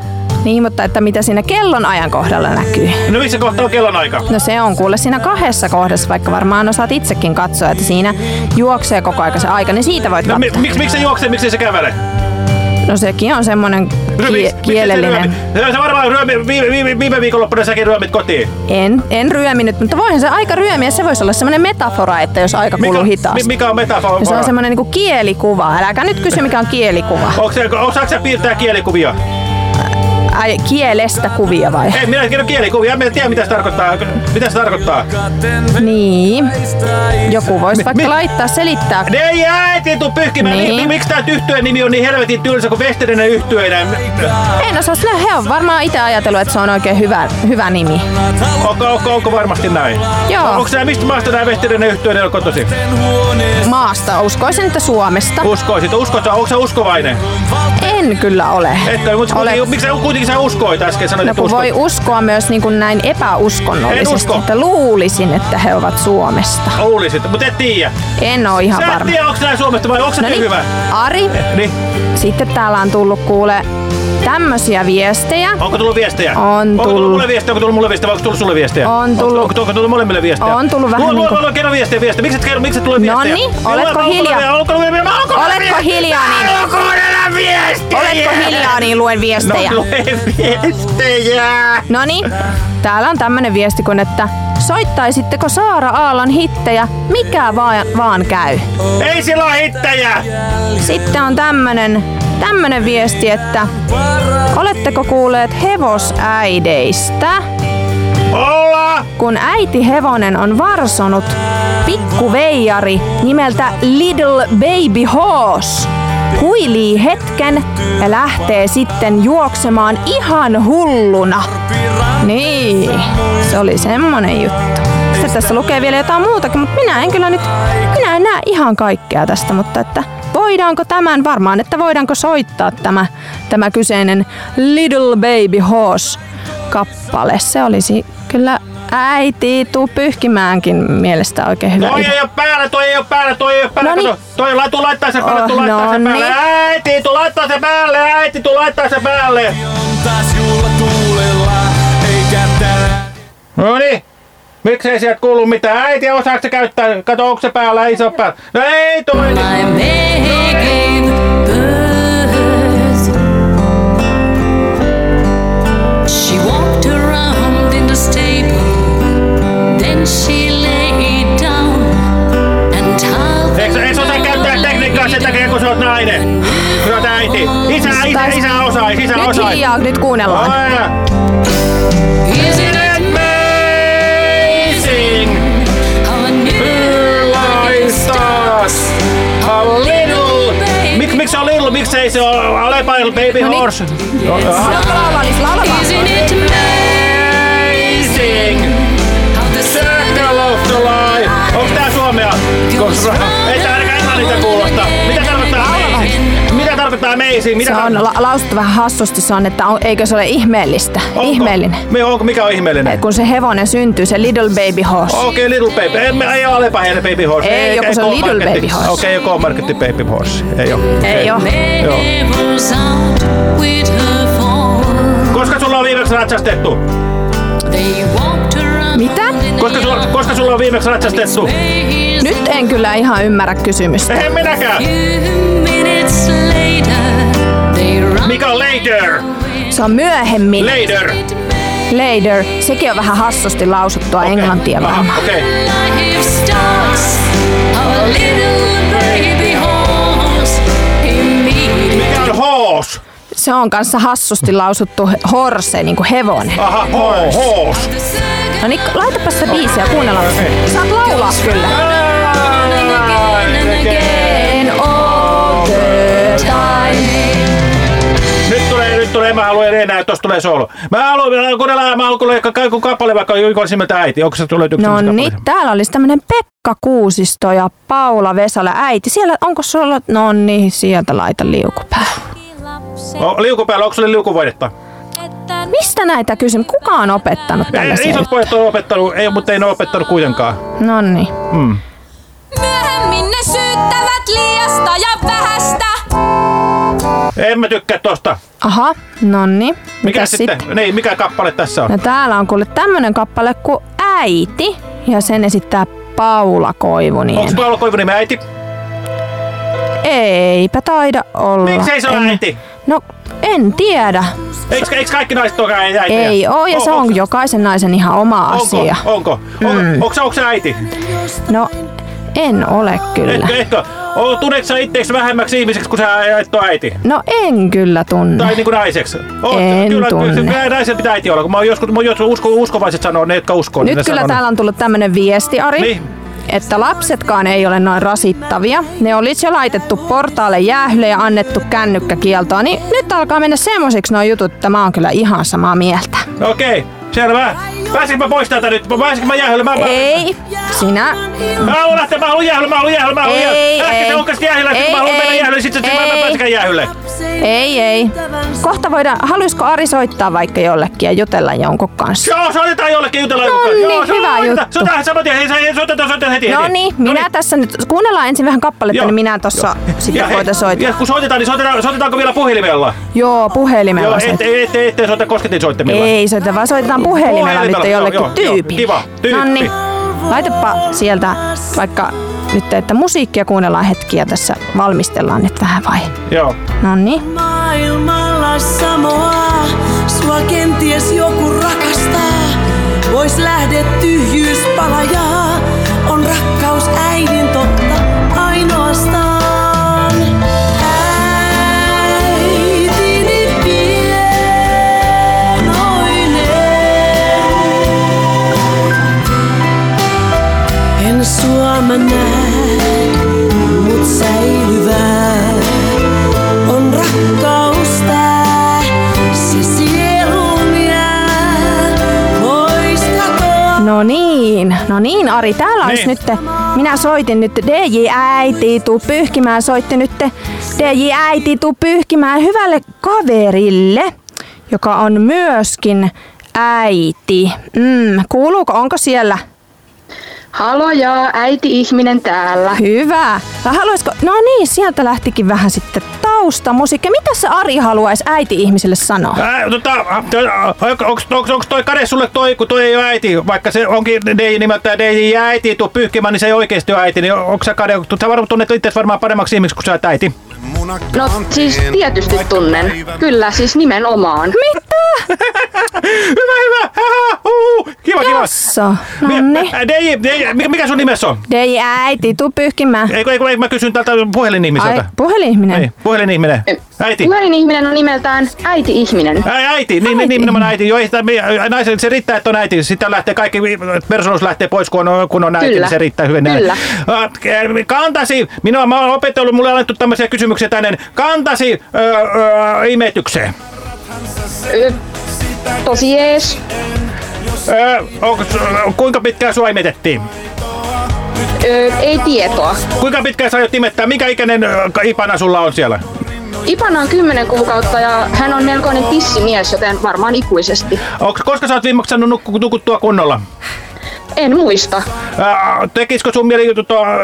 Niin, mutta että mitä siinä kellon ajan kohdalla näkyy? No missä kohtaa on kellonaika? No se on kuule siinä kahdessa kohdassa, vaikka varmaan osaat itsekin katsoa, että siinä juoksee koko aika se aika, niin siitä voit No mi, miksi, miksi se juoksee, miksi se kävelee? No sekin on semmonen No, kie- kielellinen. Se, se varmaan ryömi, viime, viime, viime viikonloppuna säkin ryömit kotiin. En, en ryöminyt, mutta voihan se aika ryömiä. Se voisi olla semmoinen metafora, että jos aika kuluu hitaasti. mi- mikä on metafora? No se on semmoinen niinku kielikuva. Äläkä nyt kysy, mikä on kielikuva. Onko se, osaatko sä piirtää kielikuvia? Ai, kielestä kuvia vai? Ei, minä tiedä kielikuvia. En tiedä, mitä se tarkoittaa. Mitä se tarkoittaa? Niin. Joku voisi vaikka laittaa selittää. Ne ei äiti tuu pyyhkimään. Niin. Miksi tää yhtyeen nimi on niin helvetin tylsä kuin Westerinen yhtyeinen? En osaa sillä, he on varmaan itse ajatellut, että se on oikein hyvä, hyvä nimi. Onko, onko, onko varmasti näin? Joo. Onko sä mistä maasta nää Westerinen yhtyeinen on kotosi? Maasta, uskoisin, että Suomesta. Uskoisit. Uskot, sä- onko sä uskovainen? En kyllä ole. Että, mutta Ole. kuitenkin, miksi sä kuitenkin sä uskoit äsken? Sanoit, No että kun uskot. voi uskoa myös niin kuin näin epäuskonnollisesti, En usko. että luulisin, että he ovat Suomesta. Luulisit, mutta et tiedä. En ole ihan Sä et varma. tiedä, onko Suomesta vai onko No niin, hyvä? Ari, Niin. sitten täällä on tullut kuule tämmösiä viestejä. Onko tullut viestejä? On Onko tullut tullut. mulle viestejä? Onko tullut mulle viestejä? Onko tullut sulle viestejä? On tullut. Onko, onko tullut molemmille viestejä? On tullut vähän Luo, niinku- luo, luo, kerro viestejä, viestejä. Miksi et kerro, miksi et tulee viestejä? Noniin, Niin, oletko hiljaa? Oletko alkoin Oletko hiljaa niin? Kuunnella viestejä! Oletko hiljaa niin luen viestejä? No lue viestejä! No niin, täällä on tämmönen viesti kun, että soittaisitteko Saara Aallon hittejä, mikä vaan, vaan käy. Ei sillä hittejä! Sitten on tämmönen, tämmönen viesti, että oletteko kuulleet hevosäideistä? Olla! Kun äiti hevonen on varsonut pikkuveijari nimeltä Little Baby Horse huilii hetken ja lähtee sitten juoksemaan ihan hulluna. Niin, se oli semmonen juttu. Sitten tässä lukee vielä jotain muutakin, mutta minä en kyllä nyt, minä en näe ihan kaikkea tästä, mutta että voidaanko tämän, varmaan, että voidaanko soittaa tämä, tämä kyseinen Little Baby Horse kappale. Se olisi kyllä äiti, tuu pyyhkimäänkin mielestä oikein hyvä. Toi idea. ei oo päällä, toi ei oo päällä, toi ei oo päällä. Noniin. Kato, toi tuu laittaa se päälle, tuu Oh, laittaa se noniin. päälle. Äiti, tuu laittaa se päälle, äiti, tuu laittaa se päälle. No niin. Miksei sieltä kuulu mitään? Äiti, osaako se käyttää? Kato, onko se päällä? Oo päällä. No ei toi. She walked around in the stable, then she lay down and tiled Eikö, eikö osaa käyttää tekniikkaa sen takia, kun sä oot nainen? Sä oot äiti. Isä, isä, isä osais, isä Nyt osais. hiljaa, nyt kuunnellaan. Aina. Miksi se ole Alepail Baby No niin. Horse? Saanko laulaa, laulaa vaan. Isn't it Amazing. Circle of the life. Onks tää suomea? Ei tää ainakaan englannilta kuulosta. Mitä tarkoittaa amazing? Tarkoittaa amazing? Mitä Se on la- lausuttu vähän hassusti, se on, että on, eikö se ole ihmeellistä? Onko? Ihmeellinen. Me, onko, mikä on ihmeellinen? Kun se hevonen syntyy, se little baby horse. Okei, okay, Little Baby. Ei, ei ole Alepail Baby Horse. Ei, joku se on Little K-Marketti. Baby Horse. Okei, okay, K-Marketti Baby Horse. Ei oo. Ei oo. Joo. neighbors out with her phone? Koska sulla on viimeksi ratsastettu? Mitä? Koska sulla, koska sulla on viimeksi ratsastettu? Nyt en kyllä ihan ymmärrä kysymystä. En minäkään. Mikä on later? Se on myöhemmin. Later. Later. Sekin on vähän hassusti lausuttua okay. englantia varmaan. Okei. life starts. Our little baby horse, he meets Mikä on horse? Se on kanssa hassusti lausuttu horse, niin kuin hevonen. Aha, ho, horse. No niin, laitapa sitä biisiä, kuunnellaan. Saat laulaa kyllä. Again all Nyt tulee, nyt tulee, mä haluan enää, että tosta tulee solo. Mä haluan, mä haluan kuunnella, mä haluan kuunnella kaiku kappale, vaikka Juikon nimeltä äiti. Onko se tulee yksi No niin, täällä olisi tämmönen Pekka Kuusisto ja Paula Vesala äiti. Siellä, onko sulla, no niin, sieltä laita liukupää. O, liukupäällä, onko sulle liukuvoidetta? Mistä näitä kysyn? Kuka on opettanut Ei, tällaisia? isot pojat on opettanut, ei, mutta ei ne ole opettanut kuitenkaan. No niin. Hmm. Myöhemmin ne syyttävät liiasta ja vähästä. En mä tykkää tosta. Aha, no niin. Mikä sitten? sit? Niin, mikä kappale tässä on? No täällä on kuule tämmönen kappale kuin Äiti. Ja sen esittää Paula Koivuniemi. Onko Paula Koivuniemen äiti? Eipä taida olla. Miksei se ole En- äiti? No, en tiedä. Eikö, eikö kaikki naiset ole äitiä? Ei oo, ja se O- on jokaisen naisen ihan oma Onko? asia. Onko? On, Mm. onko, onko se äiti? No, en ole kyllä. Etkö, etkö? O, tunneeko sä itseäsi vähemmäksi ihmiseksi, kun sä et ole äiti? No en kyllä tunne. Tai niinku naiseksi? Oot, En kyllä, tunne. Kyllä naisen pitää äiti olla, kun mä oon joskus, mä oon joskus usko, uskovaiset sanoo, ne jotka uskoo. niin Nyt kyllä sanoo, täällä on tullut tämmönen viesti, Ari. Niin. Että lapsetkaan ei ole noin rasittavia. Ne olisi jo laitettu portaalle jäähylle ja annettu kännykkäkieltoa. Niin nyt alkaa mennä semmosiksi nuo jutut, että mä oon kyllä ihan samaa mieltä. Okei, selvä. Pääsinkö mä pois täältä nyt? Pääsinkö mä jäähylle? Mä, Ei, sinä... Mä haluan lähteä, mä haluan jäähylle, mä haluan jäähylle, mä haluan Ei, jäähylle. Äsken ei. se onkas jäähylle, Ei, mä haluan mennä ei. jäähylle, Ei. jäähylle. Ei, ei. Kohta voidaan... Haluaisiko Ari soittaa vaikka jollekin ja jutella jonkun kanssa? Joo, soitetaan jollekin jutella. No jonkun kanssa. niin, Joo, hyvä juttu. Soitetaan saman tien, soitetaan, soitetaan heti. No heti. niin, minä tässä nyt... Kuunnellaan ensin vähän kappaletta, niin minä tossa sitten hei, voitais soittaa. Ja kun soitetaan, niin soitetaan, soitetaanko vielä puhelimella? Joo, puhelimella Joo, ettei ette, ette soita kosketinsoittimilla. Ei soita, vaan soitetaan puhelimella Puhelimella, nyt jollekin tyypille. kiva, tyyppi. Nonni, laitapa sieltä vaikka nyt, että musiikkia kuunnellaan hetki ja tässä valmistellaan nyt vähän vai? Joo. Nonni. Maailmalla samoa, sua kenties joku rakastaa. Vois lähde tyhjyys palajaa, on rakkaus äidin totta ainoastaan. Sua mä näe, No niin, no niin Ari, täällä olisi Niin. nyt, minä soitin nyt DJ Äiti, tuu pyyhkimään, soitti nyt DJ Äiti, tuu pyyhkimään hyvälle kaverille, joka on myöskin äiti. Mm, kuuluuko, onko siellä? Haloja, äiti-ihminen täällä. Hyvä. Ja haluaisiko, no niin, sieltä lähtikin vähän sitten taustamusiikki. Mitä se Ari haluaisi äiti-ihmiselle sanoa? Ää, tota, onks, onks, onks toi kade sulle toi, kun toi ei ole äiti, vaikka se onkin DJ nimeltään DJ äiti, tuu pyyhkimään, niin se ei oikeesti ole äiti, niin onko sä kade, sä varmaan tunnet itse varmaan paremmaksi ihmiseksi, kun sä oot äiti. No siis tietysti tunnen. Kyllä, siis nimenomaan. Mitä? hyvä, hyvä. Haha, uh, kiva, kiva. Jossa, nonni. DJ, DJ, mikä, mikä sun nimessä on? DJ Äiti, tuu pyyhkimään. Ei, ei, ei, mä kysyn tältä puhelinihmiseltä. Ai, puhelinihminen. Ei, puhelinihminen. Äiti. Puhelinihminen on nimeltään äiti-ihminen. Ai, äiti, niin, niin, nimenomaan äiti. Joo, ei sitä, naisen, se riittää, että on äiti. Sitten lähtee kaikki, persoonallisuus lähtee pois, kun on, kun on äiti, Kyllä. niin se riittää hyvin. näin. Kyllä. Äh, Kantasi, minua, mä oon opetellut, mulle on annettu tämmöisiä kysymyksiä tänne. Kantasi öö, öö, imetykseen. Tosi jees. Öö, onko, kuinka pitkään sua imetettiin? Ö, ei tietoa. Kuinka pitkään sä aiot imettää? Mikä ikäinen ipana sulla on siellä? Ipana on 10 kuukautta ja hän on melkoinen tissimies, joten varmaan ikuisesti. Onko, koska sä oot viimeksi saanut nukuttua kunnolla? En muista. Ää, tekisikö sun mieli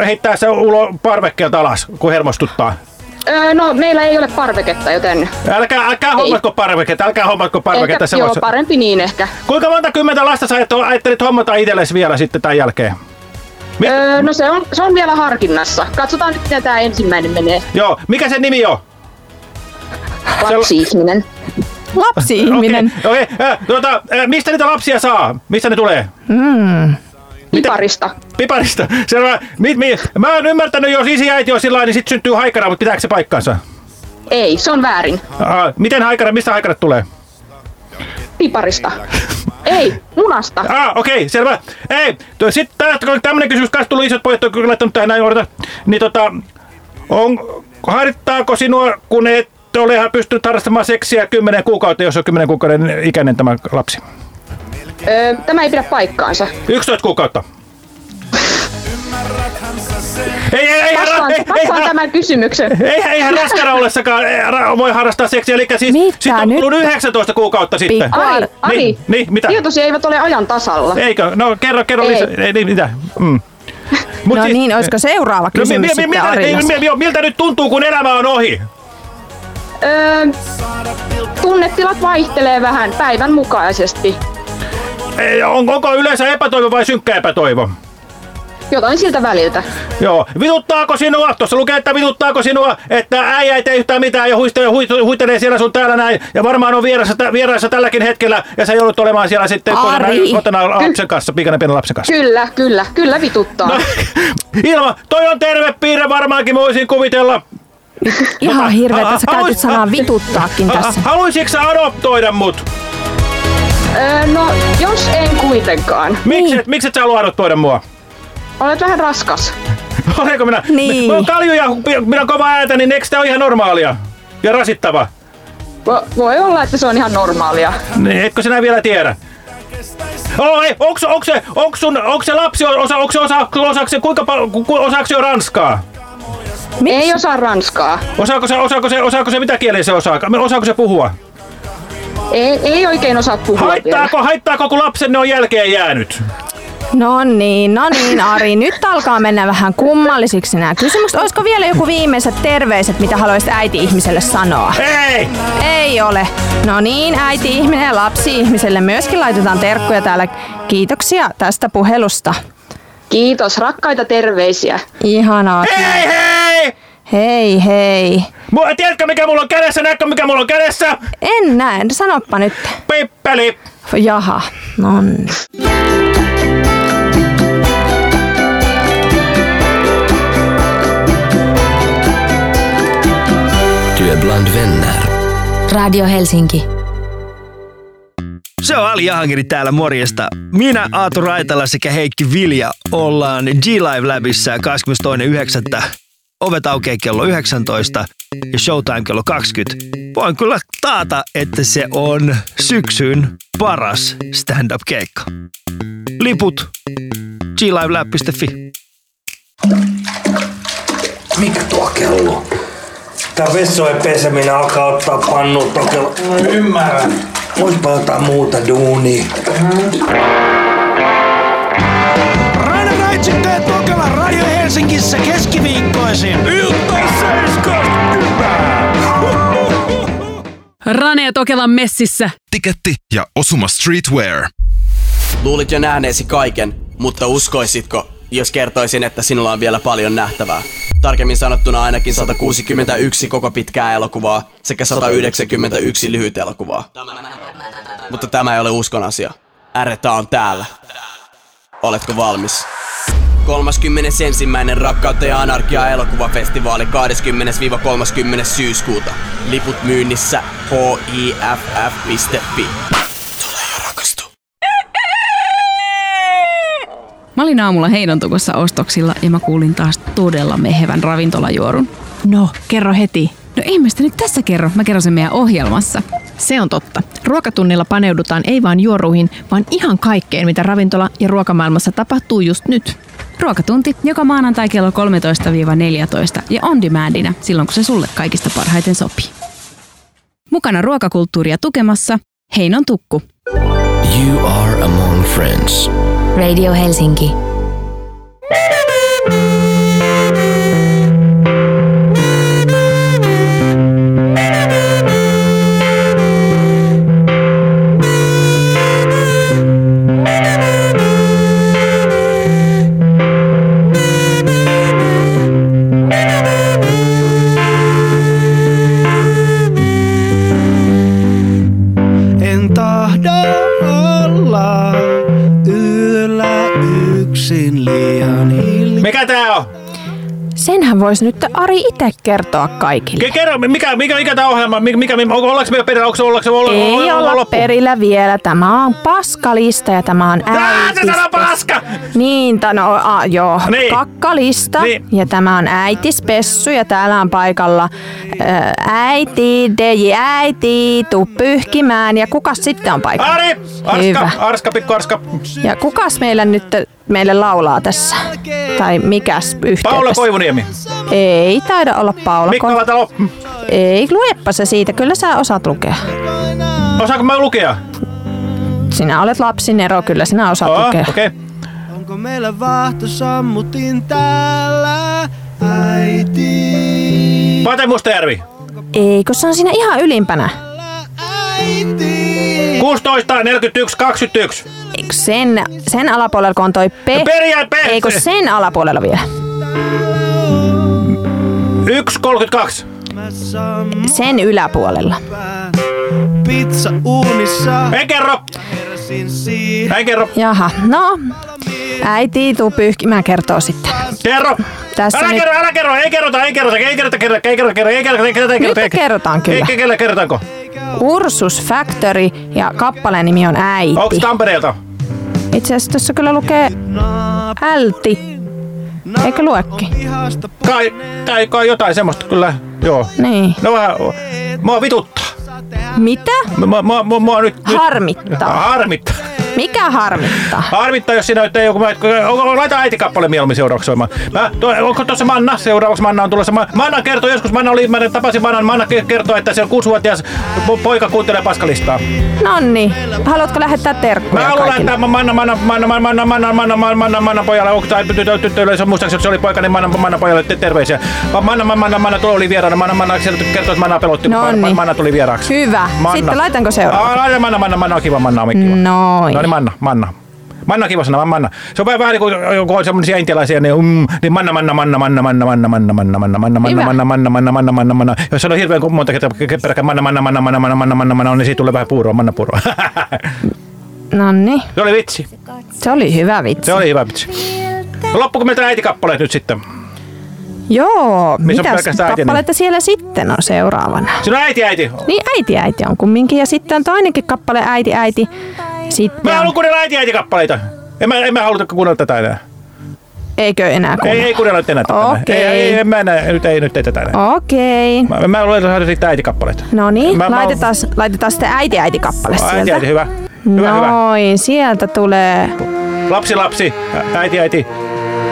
heittää se ulo parvekkeelta alas, kun hermostuttaa? Öö, no, meillä ei ole parveketta, joten... Älkää, älkää hommatko parveketta, älkää hommatko parveketta. Ehkä, se joo, voisi- parempi niin ehkä. Kuinka monta kymmentä lasta sä ajattelit- hommata itsellesi vielä sitten tämän jälkeen? Öö, no se on, se on vielä harkinnassa. Katsotaan nyt, miten tämä ensimmäinen menee. Joo, mikä se nimi on? Lapsi-ihminen. Lapsi-ihminen. Okei, okay, äh, tuota, äh, mistä niitä lapsia saa? Mistä ne tulee? Mm. Piparista. Piparista. Selvä. Mi, mi, mä oon ymmärtänyt, jos isi ja äiti on sillä niin sit syntyy haikara, mutta pitääkö se paikkansa? Ei, se on väärin. Aha, miten haikara, mistä haikarat tulee? Piparista. Ei, munasta. Ah, okei, okay, selvä. Ei, to- sit tää, kun tämmönen kysymys kanssa tullut isot pojat on kyllä laittanut tähän näin odota. Niin tota, on, haittaako sinua, kun et ole ihan pystynyt harrastamaan seksiä 10 kuukautta, jos on 10 kuukauden ikäinen tämä lapsi? Öö, tämä ei pidä paikkaansa. 11 kuukautta. Ei, ei, ei, Vastaan, ei, vastaan ei, tämän kysymyksen. ei, eihän raskana ollessakaan ra- voi harrastaa seksiä, eli siis sit on kulunut 19 kuukautta sitten. Ai, Ari, Niin, niin, mitä? tietosi eivät ole ajan tasalla. Eikö? No kerro, kerro Ei. lisää. Ei, niin, mitä? Mm. Mut No niin, olisiko seuraava No, mi- kysymys mi- mi- sitten miltä, ei, Arillassa? mi- mi- miltä nyt tuntuu, kun elämä on ohi? Öö, tunnetilat vaihtelee vähän päivän mukaisesti. Ei, on, onko yleensä epätoivo vai synkkä epätoivo? Jotain siltä väliltä. Joo. Vituttaako sinua? Tuossa lukee, että vituttaako sinua, että äijä ei tee yhtään mitään ja huistelee, huit- huitelee siellä sun täällä näin. Ja varmaan on vieressä, tä- vieraissa tälläkin hetkellä. Ja sä joudut olemaan siellä sitten kotona, Ari. kotona lapsen kanssa, piikainen pienen lapsen kanssa. Kyllä, kyllä, kyllä vituttaa. No, Ilma, toi on terve piirre varmaankin, voisin kuvitella. Ihan hirveä, että sä käytit sanaa vituttaakin tässä. Haluaisitko sä adoptoida mut? Öö, no, jos en kuitenkaan. Miksi et, miksi et sä halua adoptoida mua? Olet vähän raskas. Olenko minä? Niin. Mä oon kalju ja minä kova ääntä, niin eikö tää ole ihan normaalia? Ja rasittava? Vo- voi olla, että se on ihan normaalia. Niin, etkö sinä vielä tiedä? Oh, ei, onks, onks, se, onks, sun, onks se lapsi, osa, onks se osa, osaako se, kuinka paljon, ku, osaako se jo ranskaa? Ei osaa ranskaa. Osaako se, osaako se, osaako se, mitä kieliä se osaa? Osaako se puhua? Ei, ei oikein osaa puhua vielä. Haittaako, haittaako kun lapsenne on jälkeen jäänyt? No niin, no niin Ari, nyt alkaa mennä vähän kummallisiksi nämä kysymykset. Olisiko vielä joku viimeiset terveiset, mitä haluaisit äiti-ihmiselle sanoa? Ei! Ei ole. No niin, äiti-ihminen ja lapsi-ihmiselle myöskin laitetaan terkkuja täällä. Kiitoksia tästä puhelusta. Kiitos, rakkaita terveisiä. Ihanaa. Hei hei! Hei hei. Mua, tiedätkö mikä mulla on kädessä? Näetkö mikä mulla on kädessä? En näe, sanoppa nyt. Pippeli! Jaha, no niin. Bland vänner. Radio Helsinki. Se on Ali Jahangiri täällä morjesta. Minä, Aatu Raitala sekä Heikki Vilja ollaan G-Live Labissa 22.9. Ovet aukeaa kello 19 ja showtime kello 20. Voin kyllä taata, että se on syksyn paras stand-up-keikka. Liput glivelab.fi. Mikä tuo kello? Tää vessojen peseminen alkaa ottaa pannut tokella. No ymmärrän. Voispa jotain muuta duunia. Raina Raitsikka ja Tokela Radio Helsingissä keskiviikkoisin. Ilta Rane ja Tokelan messissä. Tiketti ja Osuma Streetwear. Luulit jo nähneesi kaiken, mutta uskoisitko, jos kertoisin, että sinulla on vielä paljon nähtävää? Tarkemmin sanottuna ainakin 161 koko pitkää elokuvaa sekä 191 lyhyt elokuvaa. Mutta tämä ei ole uskon asia. Ärretä on täällä. Oletko valmis? 31. Rakkautta ja Anarkia elokuvafestivaali 20-30. syyskuuta. Liput myynnissä hiff.fi. Mä olin aamulla Heidontukossa ostoksilla ja mä kuulin taas todella mehevän ravintolajuorun. No, kerro heti. No ei mä sitä nyt tässä kerro, mä kerron sen meidän ohjelmassa. Se on totta. Ruokatunnilla paneudutaan ei vain juoruihin, vaan ihan kaikkeen, mitä ravintola- ja ruokamaailmassa tapahtuu just nyt. Ruokatunti joka maanantai kello 13-14 ja on demandina silloin, kun se sulle kaikista parhaiten sopii. Mukana ruokakulttuuria tukemassa Heinon Tukku. You are among friends. Radio Helsinki. Senhän voisi nyt Ari itse kertoa kaikille. Ke- Kerro, mikä, mikä, mikä tää ohjelma, mikä, mikä, ollaanko me perillä, onko se, ollaanko se, olla, Ei olla loppu? perillä vielä. Tämä on paskalista ja tämä on Ää, se sana paska! Niin, ta, no, a, joo. Niin. Kakkalista. Niin. Ja tämä on äitispessu ja täällä on paikalla ää, äiti, Deji äiti, tuu pyyhkimään. Ja kukas sitten on paikalla? Ari! Arska, Hyvä. Arska, pikku Arska. Ja kukas meillä nyt meille laulaa tässä? Tai mikäs yhteydessä? Paula Koivuniemi. Ei taida olla Paula Mikko Alatalo. Ei, luepa se siitä. Kyllä sä osaat lukea. Osaanko mä lukea? Sinä olet lapsi Nero, kyllä sinä osaat Oh, lukea. okei. Okay. Onko meillä vahto sammutin täällä, äiti? Pate Mustajärvi. Eikö se on siinä ihan ylimpänä? 16, 41, 21. Eikö sen, sen alapuolella, kun on toi P? No perjää P. Eikö sen alapuolella vielä? 1, 32. Sen yläpuolella. Pizza uunissa. Ei kerro. Ei kerro. Jaha, no. Äiti, tuu pyyhkimään kertoo sitten. Kerro. Tässä älä nyt- kerro, älä kerro, ei kerrota, ei kerrota, ei kerrota, kerrota, ei kerrota, ei kerrota, ei kerrota, ei kerrota, Nyt kerrotaan kyllä. Ei, kelle kerrotaanko? Ursus Factory ja kappaleen nimi on Äiti. Onko Tampereelta? Itse asiassa tuossa kyllä lukee Älti. Eikö luekin? Kai, tai kai jotain semmoista kyllä, joo. Niin. No vähän, mua vituttaa. Mitä? Mua, mua, mua, mua nyt, nyt... Harmittaa. Harmittaa. Mikä harmittaa? Harmittaa, jos siinä nyt ei joku... Laita äitikappale mieluummin seuraavaksi soimaan. Mä, to, onko tuossa Manna? Seuraavaksi Manna on tulossa. Ma- Manna kertoo joskus, Manna oli, mä tapasin Mannan, Manna ke- kertoo, että se on kuusivuotias po- poika kuuntelee paskalistaa. Nonni, haluatko lähettää terkkuja Mä haluan kaikille? lähettää Manna, Manna, Manna, Manna, Manna, Manna, Manna, Manna, Manna, Manna pojalle, onko tai tytölle, se on muistaakseni, se oli poika, niin Manna, Manna pojalle te- terveisiä. Manna, Manna, Manna, Manna tuli vieraana, Manna, Manna, kertoo, että Manna pelotti, Nonni. Manna tuli vieraaksi. Hyvä. Manna. Sitten laitanko seuraava? Aa, laita Manna, Manna, Manna on kiva, Manna on kiva. Noin. No niin, Manna, Manna. Manna kiva sana, Manna. Se on vähän, vähän niin kuin joku on semmoisia intialaisia, niin, mm, niin Manna, Manna, Manna, Manna, Manna, Manna, Manna, Manna, Manna, Manna, Manna. Manna, Manna, Manna, Manna, Manna, Manna. Jos sanoo hirveän monta kertaa peräkkäin Manna, Manna, Manna, Manna, Manna, Manna, Manna, Manna, niin siitä tulee vähän puuroa, Manna puuroa. Nonni. Se oli vitsi. Se oli hyvä vitsi. Se oli hyvä vitsi. No loppuko meiltä äitikappaleet nyt sitten? Joo, Missä mitäs kappaletta siellä sitten on seuraavana? Siinä on äiti, äiti. Niin äiti äiti on kumminkin ja sitten on toinenkin kappale äiti äiti. Sitten Mä haluan kuunnella äiti, äiti kappaleita. En mä, en mä haluta kuunnella tätä enää. eikö enää Ei, kuunnella? ei kuunnella enää tätä. Okei. Ei, ei, en mä enää, nyt ei, nyt ei tätä enää. Okei. Mä, mä luulen, että siitä äitikappaleita. No niin, Mä- mä- laitetaan, laitetaan sitten äiti äiti kappale Äiti, sieltä. äiti, hyvä. Hyvä, hyvä. Noin, sieltä tulee Lapsi, lapsi, äiti, äiti.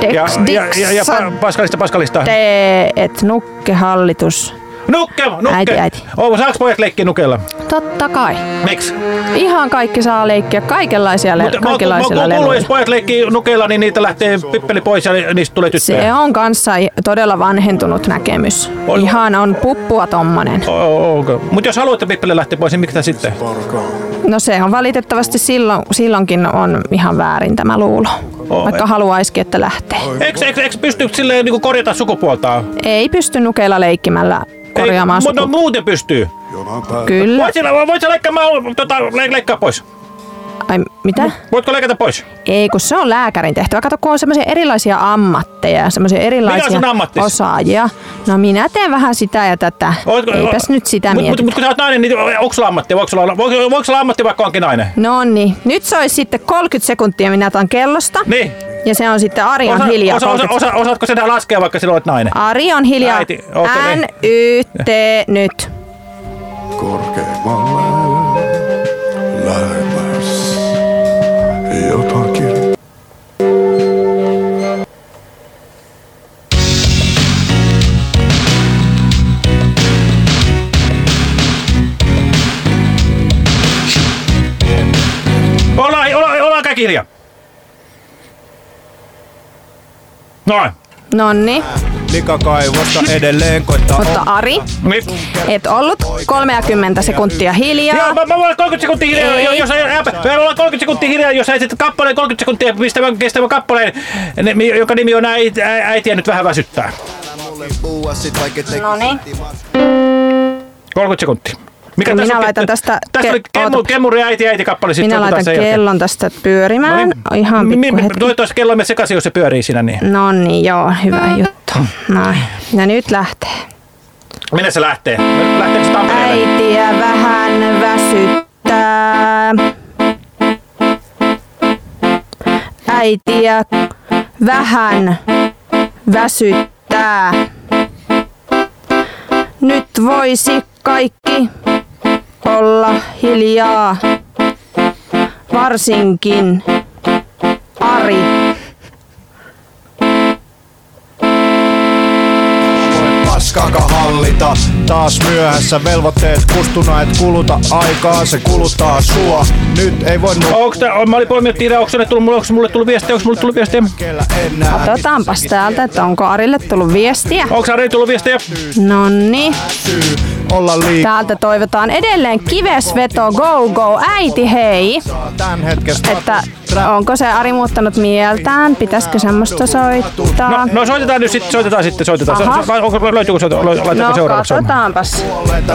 Dex, Ja, ja, ja, ja pa, paskalista, paskalista. Te, et nukke hallitus. Nukke, nukke. Äiti, äiti. Oh, saaks pojat leikkiä nukella? Totta kai. Miksi? Ihan kaikki saa leikkiä kaikenlaisia, le- Mutta mä, mä, kaikenlaisilla mä jos pojat leikkii nukella, niin niitä lähtee pippeli pois ja niistä tulee tyttöjä. Se on kanssa todella vanhentunut näkemys. On- Ihan on puppua tommonen. Onko? Mutta jos haluatte pippeli lähteä pois, niin miksi tää sitten? No se on valitettavasti silloin, silloinkin on ihan väärin tämä luulo. Oh, Vaikka ei. haluaisikin, että lähtee. Eikö, eikö, eikö pysty silleen niin korjata sukupuoltaan? Ei pysty nukeilla leikkimällä korjaamaan Mutta suku. muuten pystyy. Kyllä. Voit sä, voit sä leikkaa, tota, le, leikkaa pois? Ai, mitä? Voitko leikata pois? Ei, kun se on lääkärin tehtävä. Kato, kun on semmoisia erilaisia ammatteja ja semmoisia erilaisia osaajia. No minä teen vähän sitä ja tätä. Eipäs nyt sitä Mutta mietitä. mut, mut, kun sä oot nainen, niin onko sulla ammatti? Voiko sulla olla, voiko, voiko sulla ammatti vaikka onkin nainen? No niin, nyt se olisi sitten 30 sekuntia, minä otan kellosta. Niin. Ja se on sitten Ari on hiljaa. osa, osa, 30 osa, osaatko sinä laskea, vaikka sinä olet nainen? Ari on hiljaa. Äiti, ootko niin? N, Y, T, nyt. Korkeammalle lähemmäs jotakin. Ollaan, ollaan, ollaan kaikki hiljaa. Noin. Nonni. Mika Kaivosta edelleen koittaa Mutta Ari, Niin. et ollut 30 sekuntia hiljaa. Joo, mä, mä voin 30 sekuntia hiljaa, Ei. jo- jos ei, ää, me ollaan 30 sekuntia hiljaa, jos ei sitten kappaleen 30 sekuntia pistävän kestävän kappaleen, joka nimi on äiti, ä- äitiä nyt vähän väsyttää. No niin. 30 sekuntia. Mikä tässä minä on- laitan tästä... Tässä oli kemmu, Kemmuri äiti äiti kappale. Sit minä laitan sen jälkeen. kellon tästä pyörimään. No niin. Ihan Mi- mi- pikku hetki. Toivottavasti kello ei mene sekaisin, jos se pyörii siinä. Niin. No niin, joo, hyvä juttu. Noin. Ja nyt lähtee. Minne se lähtee? Lähteekö se Tampereelle? Äitiä vähän väsyttää. Äitiä vähän väsyttää. Nyt voisi kaikki olla hiljaa. Varsinkin Ari. Paskaka hallita. Taas myöhässä velvoitteet kustuneet kuluta aikaa, se kuluttaa sua. Nyt ei voi nukkua. Onks tää, mä olin poiminut tiedä, onko sulle tullut, mulle, onko mulle tullut viestiä, onko mulle tullut viestiä? Katsotaanpas täältä, että onko Arille tullut viestiä. Onko Arille tullut viestiä? Nonni. Olla liikaa. Täältä toivotaan edelleen kivesveto, go go, äiti hei. Tän hetkestä Että onko se Ari muuttanut mieltään? Pitäisikö semmoista soittaa? No, no soitetaan nyt sitten, soitetaan sitten, soitetaan. Aha. Onko, löytyykö se, laitetaanko no seuraavaksi? katsotaanpas.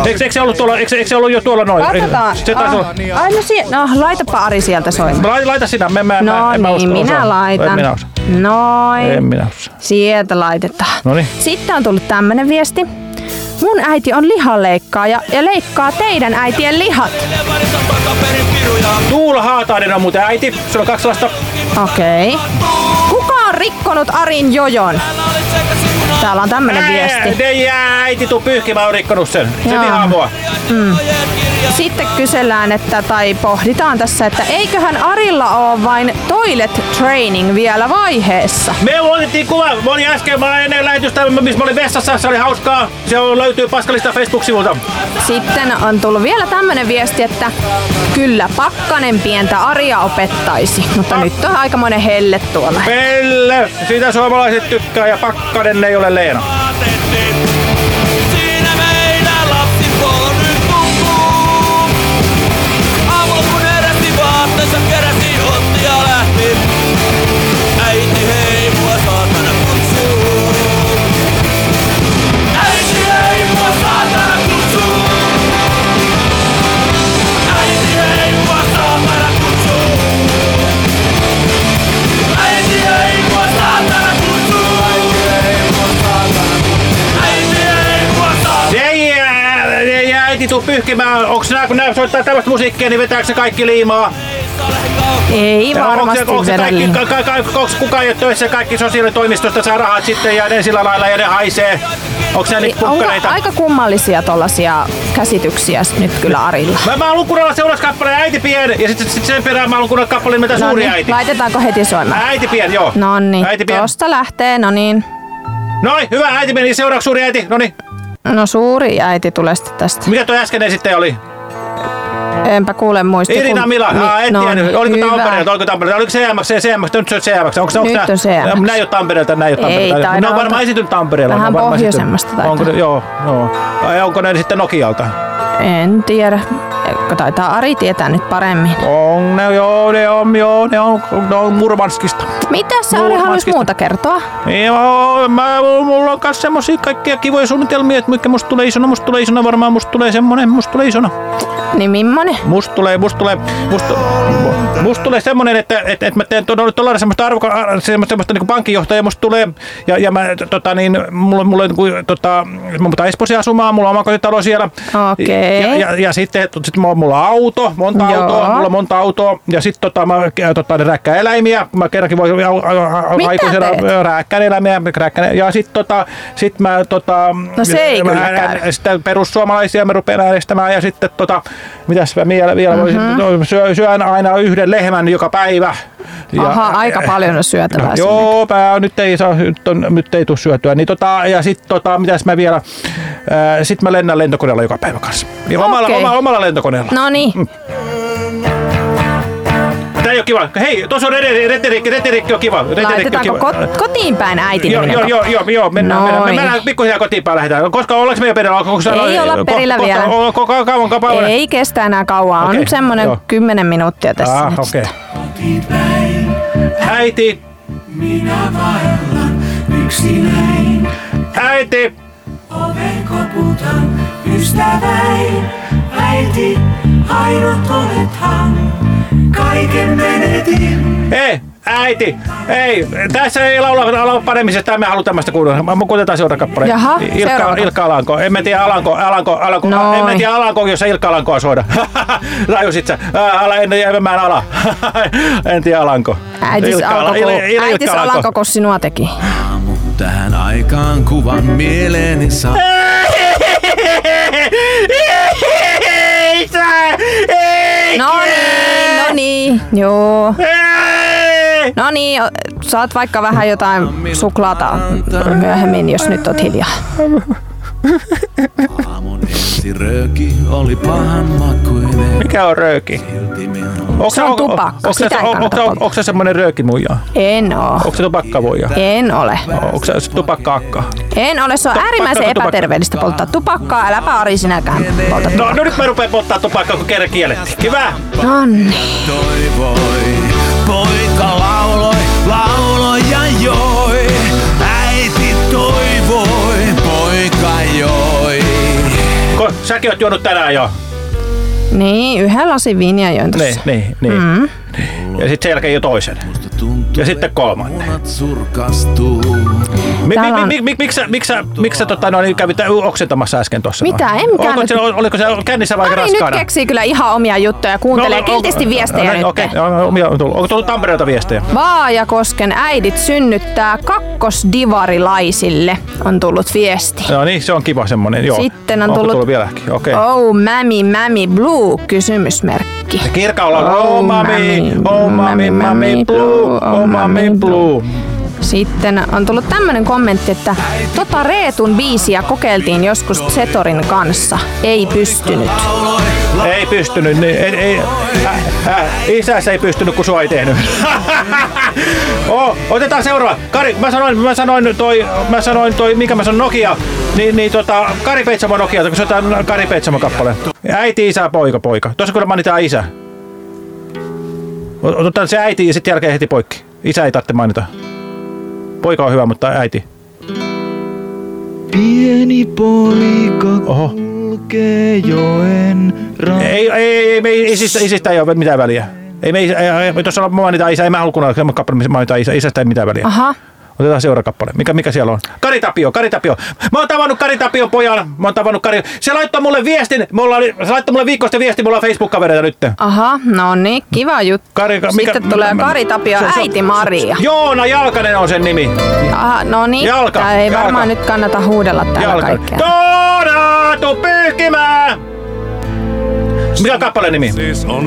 Eikö, eikö, se ollut tuolla, eikö, eikö se ollut jo tuolla noin? Katsotaan. Se taisi olla. Ah, Ai no, si- no laitapa Ari sieltä soimaan. Laita, laita sinä, mä, mä, No mä, en mä niin, osaa- minä laitan. En minä osaa. Noin. En minä osaa. Sieltä laitetaan. Noniin. Sitten on tullut tämmönen viesti. Mun äiti on lihanleikkaaja ja leikkaa teidän äitien lihat. Tuula Haatainen on muuten äiti. Sulla on kaksi lasta. Okei. Kuka on rikkonut Arin jojon? Täällä on tämmönen viesti. Jää äiti, tuu pyyhkimään, on rikkonut sen. Se vihaa mua. Mm. Sitten kysellään, että, tai pohditaan tässä, että eiköhän Arilla ole vain toilet training vielä vaiheessa. Me otettiin kuva, mä olin äsken, mä ennen lähetystä, missä mä olin vessassa, se oli hauskaa. Se on, löytyy Paskalista Facebook-sivulta. Sitten on tullut vielä tämmönen viesti, että kyllä Pakkanen pientä Aria opettaisi, mutta nyt on aikamoinen helle tuolla. Pelle, siitä suomalaiset tykkää ja Pakkanen ei ole Leena. Tuu pyyhkimään. Onks nää, kun nää soittaa tämmöistä musiikkia, niin vetääkö se kaikki liimaa? Ei Ja varmasti onko se kaikki, liimaa. ka, ka, ka, onko kukaan ole töissä kaikki sosiaalitoimistosta saa rahat sitten ja ne sillä lailla ja ne haisee? Onko se niitä pukkareita? aika kummallisia tollasia käsityksiä nyt kyllä Arilla? Mä, mä haluan kuunnella seuraavaksi kappaleen äiti pien ja sitten sit sen perään mä haluan kuunnella kappaleen nimeltä suuri Noniin, äiti. Laitetaanko heti soimaan? Äiti pien, joo. Nonni, Äiti pien. tosta lähtee, no niin. Noin, hyvä äiti meni seuraavaksi suuri äiti. Noniin. No suuri äiti tulee sitten tästä. Mikä tuo äskeinen sitten oli? Enpä kuule muista. Irina kun- Mila, mi- Aa, en no tiennyt. Oliko hyvä. Tampereelta? Oliko Tampereelta? Oliko CMX? CMX? Nyt se on CMX. Onko, onko Nyt nää, on CMX. Nää ei ole Tampereelta, nää ei ole Ei Tampereelta. taida Ne on varmaan esitynyt Tampereella. Vähän pohjoisemmasta taitaa. Onko ne, joo, joo. Vai onko ne sitten Nokialta? En tiedä. Eikö Taitaa Ari tietää nyt paremmin. On ne, joo, ne on, joo, ne on, ne on Murmanskista. Mitä sä Ari haluaisi muuta kertoa? Joo, mä, mulla on myös semmosia kaikkia kivoja suunnitelmia, että mikä musta tulee isona, musta tulee isona, varmaan musta tulee semmonen, musta tulee isona. Niin millainen? Musta tulee, musta tulee, musta, musta tulee semmonen, että, että, että mä teen todella, todella semmoista, arvoka, semmoista, semmoista niin pankinjohtajaa musta tulee. Ja, ja mä, tota, niin, mulla, mulla, on, niin, tota, mä muutan Espooseen asumaan, mulla on oma kotitalo siellä. Okei. Ja, ja, ja sitten sit mulla, on- mulla on auto, monta Joo. autoa, mulla on monta autoa. Ja sitten tota, mä tota, ne rääkkää eläimiä. Mä kerrankin voin aikuisena rääkkään eläimiä. rääkkään- Ja sitten tota, sit mä tota, No se ei mä käy. sitten perussuomalaisia mä rupean äänestämään ja sitten tota, mitäs mä vielä, vielä Mhm. voisin, no, syö, syön aina yhden lehmän joka päivä. Aha, aika paljon on syötävää sinne. Joo, pää, nyt ei saa, nyt, on, nyt ei tule syötyä. Niin tota, ja sitten tota, mitäs mä vielä, ää, sit mä lennän lentokoneella joka päivä kanssa. Ja omalla, Okei. omalla, omalla lentokoneella. No niin. Tää ei ole kiva. Hei, tuossa on retirikki, retirikki on kiva. Retirikki on kiva. ko- kotiin päin äiti Joo, joo, joo, joo, joo, mennään, mennään, Noin. mennään pikkuhiljaa kotiin päin lähdetään. Koska ollaanko me jo perillä? Onko, Ei olla perillä ko, vielä. Ko, ko, ko, kauan, kauan, Ei kestä enää kauan. Okei, On semmonen joo. 10 minuuttia tässä Ah, okei. Äiti, Minä vaellan yksinäin. äiti, Oven koputan ystäväin. äiti, ainut olethan, kaiken menetin. Ei, äiti, ei, tässä ei laula, laula panemisesta, me haluta tämmöistä kuunnella. Me kuunnellaan seuraava kappale. Jaha, Ilkka, seuraava. Ilkka Alanko, en mä tiedä Alanko, Alanko, Alanko, Noin. en mä tiedä Alanko, jos Ilkka Alankoa soida. Tajusit sä, ala, en, en, mä en ala. en tiedä Alanko. Äitis Alanko, Ilkka äitis Alanko, kun sinua teki. Tähän aikaan kuvan mieleeni saa. No niin, no niin, joo. No niin, saat vaikka vähän jotain suklaata myöhemmin, jos nyt oot hiljaa. Ensi rööki oli pahan makuinen. Mikä on rööki? Onko Se on tupakka, sitä ei kannata polttaa. Onko se semmonen röökimuija? En oo. Onko se tupakkamuija? En ole. Onko se tupakka-akka? En ole, se on äärimmäisen tupakka- epäterveellistä polttaa tupakkaa. Äläpä Ari sinäkään polta No, tupakkaa. no nyt mä rupeen polttaa tupakkaa, kun kerran kiellettiin. Hyvä! Nonni. Toivoi, poika lauloi Ko, säkin oot juonut tänään jo. Niin, yhden lasin viiniä join Niin, tossa. niin, niin. Mm. Ja sitten sen jälkeen jo toisen. Ja sitten kolmannen. Miksi sä, tota, no, niin kävit oksentamassa äsken tuossa? Mitä? En oliko käynyt. se, oliko se kännissä vai Ari nyt raskaana? keksii kyllä ihan omia juttuja ja kuuntelee No, kiltisti viestejä nyt. Okei, okay, omia on tullut. Onko tullut Tampereelta viestejä? Vaajakosken äidit synnyttää kakkosdivarilaisille, on tullut viesti. No niin, se on kiva semmonen. Joo. Sitten on Onko tullut- tullut vieläkin? Okei. Oh, mami, mami, blue, kysymysmerkki. Kirkalla oh, mami, oh mami, mami blue, oh mami blue. Sitten on tullut tämmönen kommentti, että tota Reetun biisiä kokeiltiin joskus Zetorin kanssa. Ei pystynyt. Ei pystynyt, niin ei, ei, äh, äh, isäs ei pystynyt, kun sua ei tehnyt. oh, otetaan seuraava. Kari, mä sanoin, mä sanoin toi, mä sanoin toi, mikä mä sanoin Nokia, niin, niin tota, Kari Peitsamo Nokia, kun se otetaan Kari Peitsamo kappale. Äiti, isä, poika, poika. Tuossa kyllä mainitaan isä. Otetaan se äiti ja sitten jälkeen heti poikki. Isä ei tarvitse mainita. Poika on hyvä, mutta äiti. Pieni poika Oho. kulkee joen ra- Ei, ei, ei, ei, me isistä, isistä ei ole mitään väliä. Ei me, ei, ei, ei, tuossa mainitaan isä, ei mä halua kuunnella kappale, missä mainitaan isä, isästä ei mitään väliä. Aha. Otetaan seuraava kappale. Mikä, mikä siellä on? Kari Tapio, Kari Tapio. Mä oon tavannut Kari Tapion pojan. Mä oon tavannut Kari. Se laittoi mulle viestin. Mulla oli, se laittoi mulle viikosta viesti. Mulla on Facebook-kavereita nyt. Aha, no niin, kiva juttu. Kari, Sitten tulee Kari Tapio, Se- se- äiti Maria. Joona Jalkanen on sen nimi. Aha, no niin, Jalka, tää ei jalka. varmaan nyt kannata huudella täällä Jalka. kaikkea. Joona, tuu pyyhkimään! Mikä on kappaleen nimi?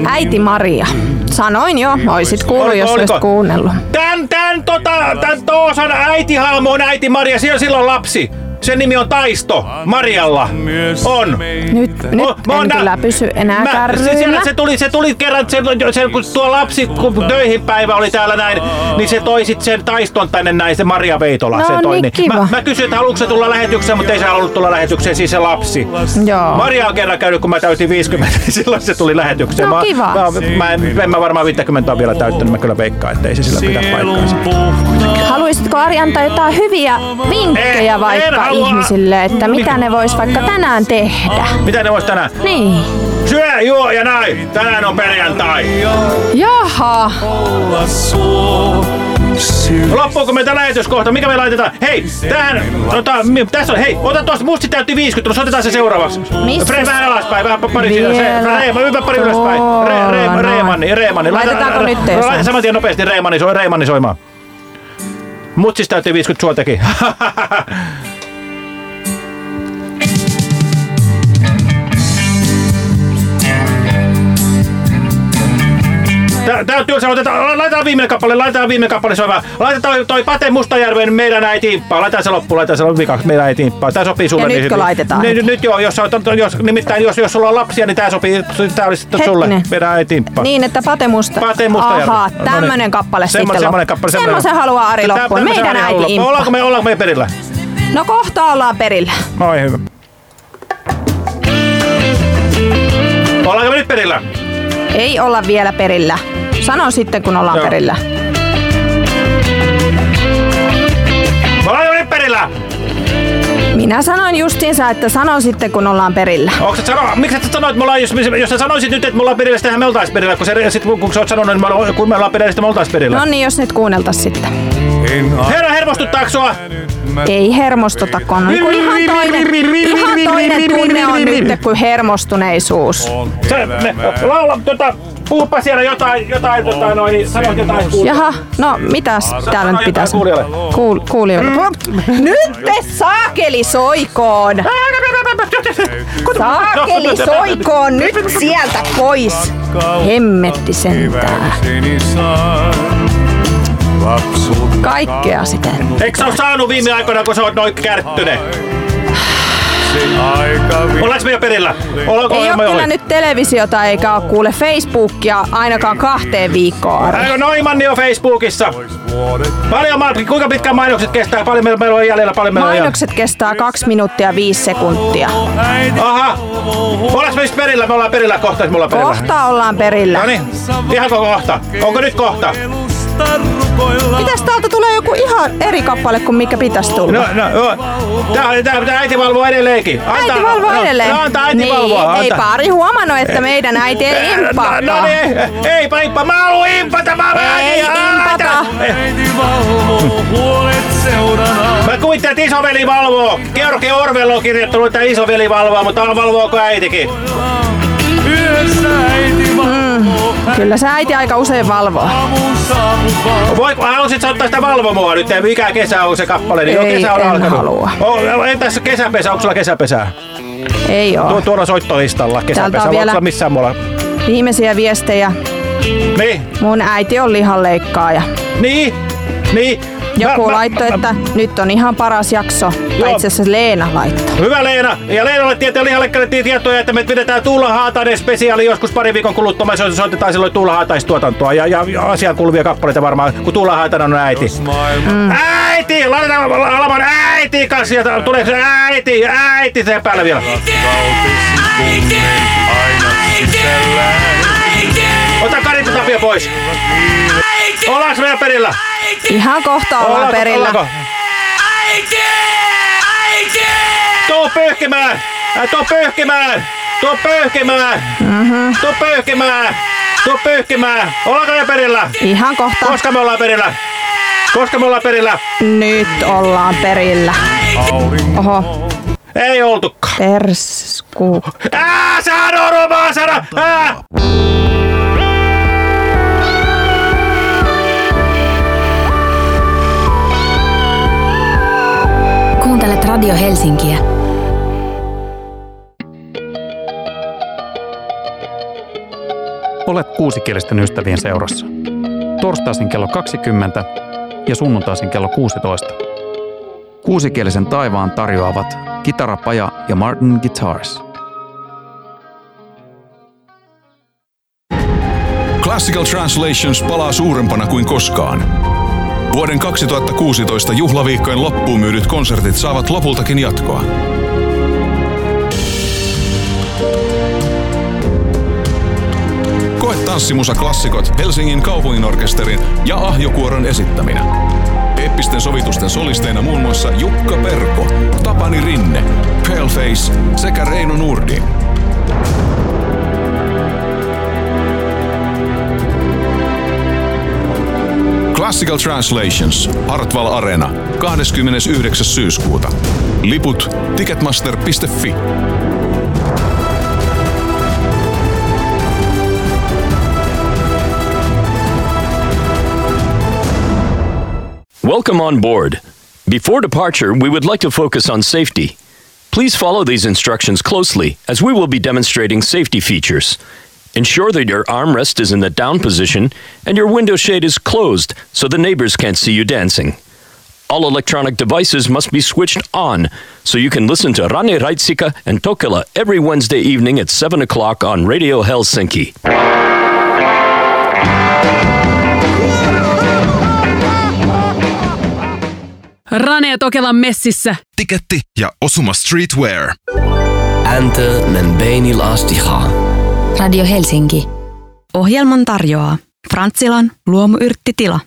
Äiti Maria. Sanoin jo, oisit kuullut, Oliko- jos oliko? olisit kuunnellut. Tän, tän, tota, tän Toosan äitihahmo on äiti Maria. Siellä silloin lapsi. Sen nimi on Taisto. Marialla. On. Nyt, nyt mä oon en kyllä pysy enää Mä, se, siellä, se, tuli, se tuli kerran, se, se, kun tuo lapsi, kun töihin päivä oli täällä näin, niin se toi sit sen taiston tänne näin, se Maria Veitola. No se toi, niin, kiva. Mä, mä kysyin, että haluatko se tulla lähetykseen, mutta ei se halunnut tulla lähetykseen, siis se lapsi. Joo. Maria on kerran käynyt, kun mä täytin 50, niin silloin se tuli lähetykseen. No mä, kiva. Mä, mä, en, en mä varmaan 50 on vielä täyttänyt, mä kyllä veikkaan, että ei se sillä pidä paikkaansa. Haluaisitko Ari antaa jotain hyviä vinkkejä En- vaikka en. Ihmisille, että mitä ne vois vaikka tänään tehdä? Mitä ne vois tänään? Niin. Syö, juo ja näin. Tänään on perjantai. Jaha. Loppuuko meiltä lähetys kohta? Mikä me laitetaan? Hei, tähän, tota, tässä on, hei, ota tuosta, musti täytti 50, tuossa otetaan se seuraavaksi. Missä Fre, vähän alaspäin, vähän pari siitä, se, Vielä Reema, hyvä pari ylöspäin. Re, re, reemanni, Reemanni. Laita- Laitetaanko nyt Laita saman tien nopeasti Reemanni, soi, Reemanni soimaan. Mutsis täytti 50 sua Tää, tää on tylsä, otetaan, laitetaan viimeinen kappale, laitetaan viimeinen kappale soimaan. Laitetaan toi Pate Mustajärven meidän äiti imppaa. Laitetaan se loppuun, laitetaan se vikaksi meidän äiti imppaa. Tää sopii sulle. Ja niin nytkö hyvin. laitetaan Nyt, heti? nyt joo, jos, on- jos, nimittäin jos, jos sulla on lapsia, niin tää sopii, tää olisi sitten sulle meidän äiti imppaa. Niin, että Pate Musta. Pate Mustajärvi. Ahaa, No tämmönen niin. kappale Semmo- sitten semmonen loppuun. kappale, Semmoisen haluaa Ari loppuun. Meidän äiti haluaa. imppa. Ollaanko me, ollaanko me perillä? No kohta ollaan perillä. Moi hyvä. Ollaanko me nyt perillä? Ei olla vielä perillä. Sano sitten, kun ollaan Joo. perillä. Me nyt perillä? perillä? Minä sanoin justiinsa, että sano sitten kun ollaan perillä. Onko sano, miksi sä sanoit, että me ollaan, jos, jos sä sanoisit nyt, että me ollaan perillä, sitten me oltais perillä, kun, se, sit, kun sä oot sanonut, että me ollaan, kun me ollaan perillä, sitten me oltais perillä. No niin, jos nyt kuunneltas sitten. Herra, hermostuttaako sua? Ei hermostuta, kun on niinku ihan toinen, ihan toinen tunne on nyt kuin hermostuneisuus. Se, me, laula, tota, puhupa siellä jotain, jotain, tota, noin, niin sanoit jotain kuulta. Jaha, no mitäs täällä nyt pitäisi? kuulijoille. Kuul, kuulijoille. Nyt te saakeli soikoon! Saakeli soikoon nyt sieltä pois! Hemmetti sentää. Kaikkea siten. Eikö sä oo saanut viime aikoina, kun sä oot noin kärttyne? Ollaanko me jo perillä? Ollaanko Ei ole jo- kyllä nyt televisiota eikä ole kuule Facebookia ainakaan kahteen viikkoon. Eikö Noimanni on Facebookissa? Paljon, ma- kuinka pitkään mainokset kestää? Paljon meillä, meillä on jäljellä? Paljon meillä on? Mainokset kestää 2 minuuttia 5 sekuntia. Aha! Ollaanko me just perillä? Me ollaan perillä kohta, me ollaan perillä. Kohta ollaan perillä. No niin, ihanko kohta? Onko nyt kohta? Mitäs täältä tulee joku ihan eri kappale kuin mikä pitäisi tulla? No, no, no. Tää, tää, tää äiti valvoo edelleenkin. Antaa, Äiti valvoo no, edelleen. No, antaa äiti niin, valvoa. Ei Antaa. pari huomannut, että meidän äiti ei impaa. No, no niin, eipä imppa. Mä haluun impata. Mä Ei impata. Mä kuvittelin, että isoveli valvoo. Georgi Orwell on kirjoittanut, että isoveli valvoo, mutta valvooko äitikin? Mm, kyllä se äiti aika usein valvoo. Voiko, haluaisit sä ottaa sitä valvomoa nyt? Mikä kesä on se kappale? Niin jo Ei, kesä on en alkanut. halua. Oh, entäs kesäpesä? Onko sulla kesäpesää? Ei oo. Tuo, tuolla soittolistalla kesäpesä. Onko vielä- sulla missään muualla? Viimeisiä viestejä. Niin. Mun äiti on lihanleikkaaja. Niin, niin. Joku laittoi, että nyt on ihan paras jakso. Tai itse asiassa Leena laittoi. Hyvä Leena. Ja Leenalle tietää lihallekkaalle tietoja, että me pidetään Tuula Haatainen spesiaali joskus pari viikon kuluttua. Me so- soitetaan silloin Tuula Haataistuotantoa ja, ja, ja asiaan kuuluvia kappaleita varmaan, kun Tuula Haatainen on äiti. Mm. Äiti! Laitetaan alaman äiti kanssa. Tuleeko se äiti? Äiti sen päälle vielä. Ota Kari Tapio pois. Ollaanko me jo perillä? Ihan kohta ollaan Ollaanko- perillä. ollaanko? Tuu pyyhkimään! Ää, Tuu pyyhkimään! Tuu pyyhkimään! Mm-hmm. Tuu pyyhkimään! Tuu pyyhkimään! Ollaanko me perillä? Ihan kohta. Koska me ollaan perillä? Koska me ollaan perillä? Nyt ollaan perillä. Oho. Ei oltukaan. Persku. Ää, sano rumaa sana! Ää! Radio Helsinkiä. Olet kuusikielisten ystävien seurassa. Torstaisin kello 20 ja sunnuntaisin kello 16. Kuusikielisen taivaan tarjoavat Kitarapaja ja Martin Guitars. Classical Translations palaa suurempana kuin koskaan. Vuoden 2016 juhlaviikkojen loppuun myydyt konsertit saavat lopultakin jatkoa. Koe tanssimusa klassikot Helsingin kaupunginorkesterin ja Ahjokuoron esittäminä. Eeppisten sovitusten solisteina muun muassa Jukka Perko, Tapani Rinne, Paleface sekä Reino Nurdin. Classical Translations, Arena, 29. syyskuuta. Liput ticketmaster.fi. Welcome on board. Before departure, we would like to focus on safety. Please follow these instructions closely as we will be demonstrating safety features. Ensure that your armrest is in the down position and your window shade is closed so the neighbors can't see you dancing. All electronic devices must be switched on so you can listen to Rane Raitsika and Tokela every Wednesday evening at 7 o'clock on Radio Helsinki. Rane ja Tokelan messissä. Tiketti ja Osuma Streetwear. Enter men beinil astiha. Radio Helsinki. Ohjelman tarjoaa Frantsilan luomuyrttitila.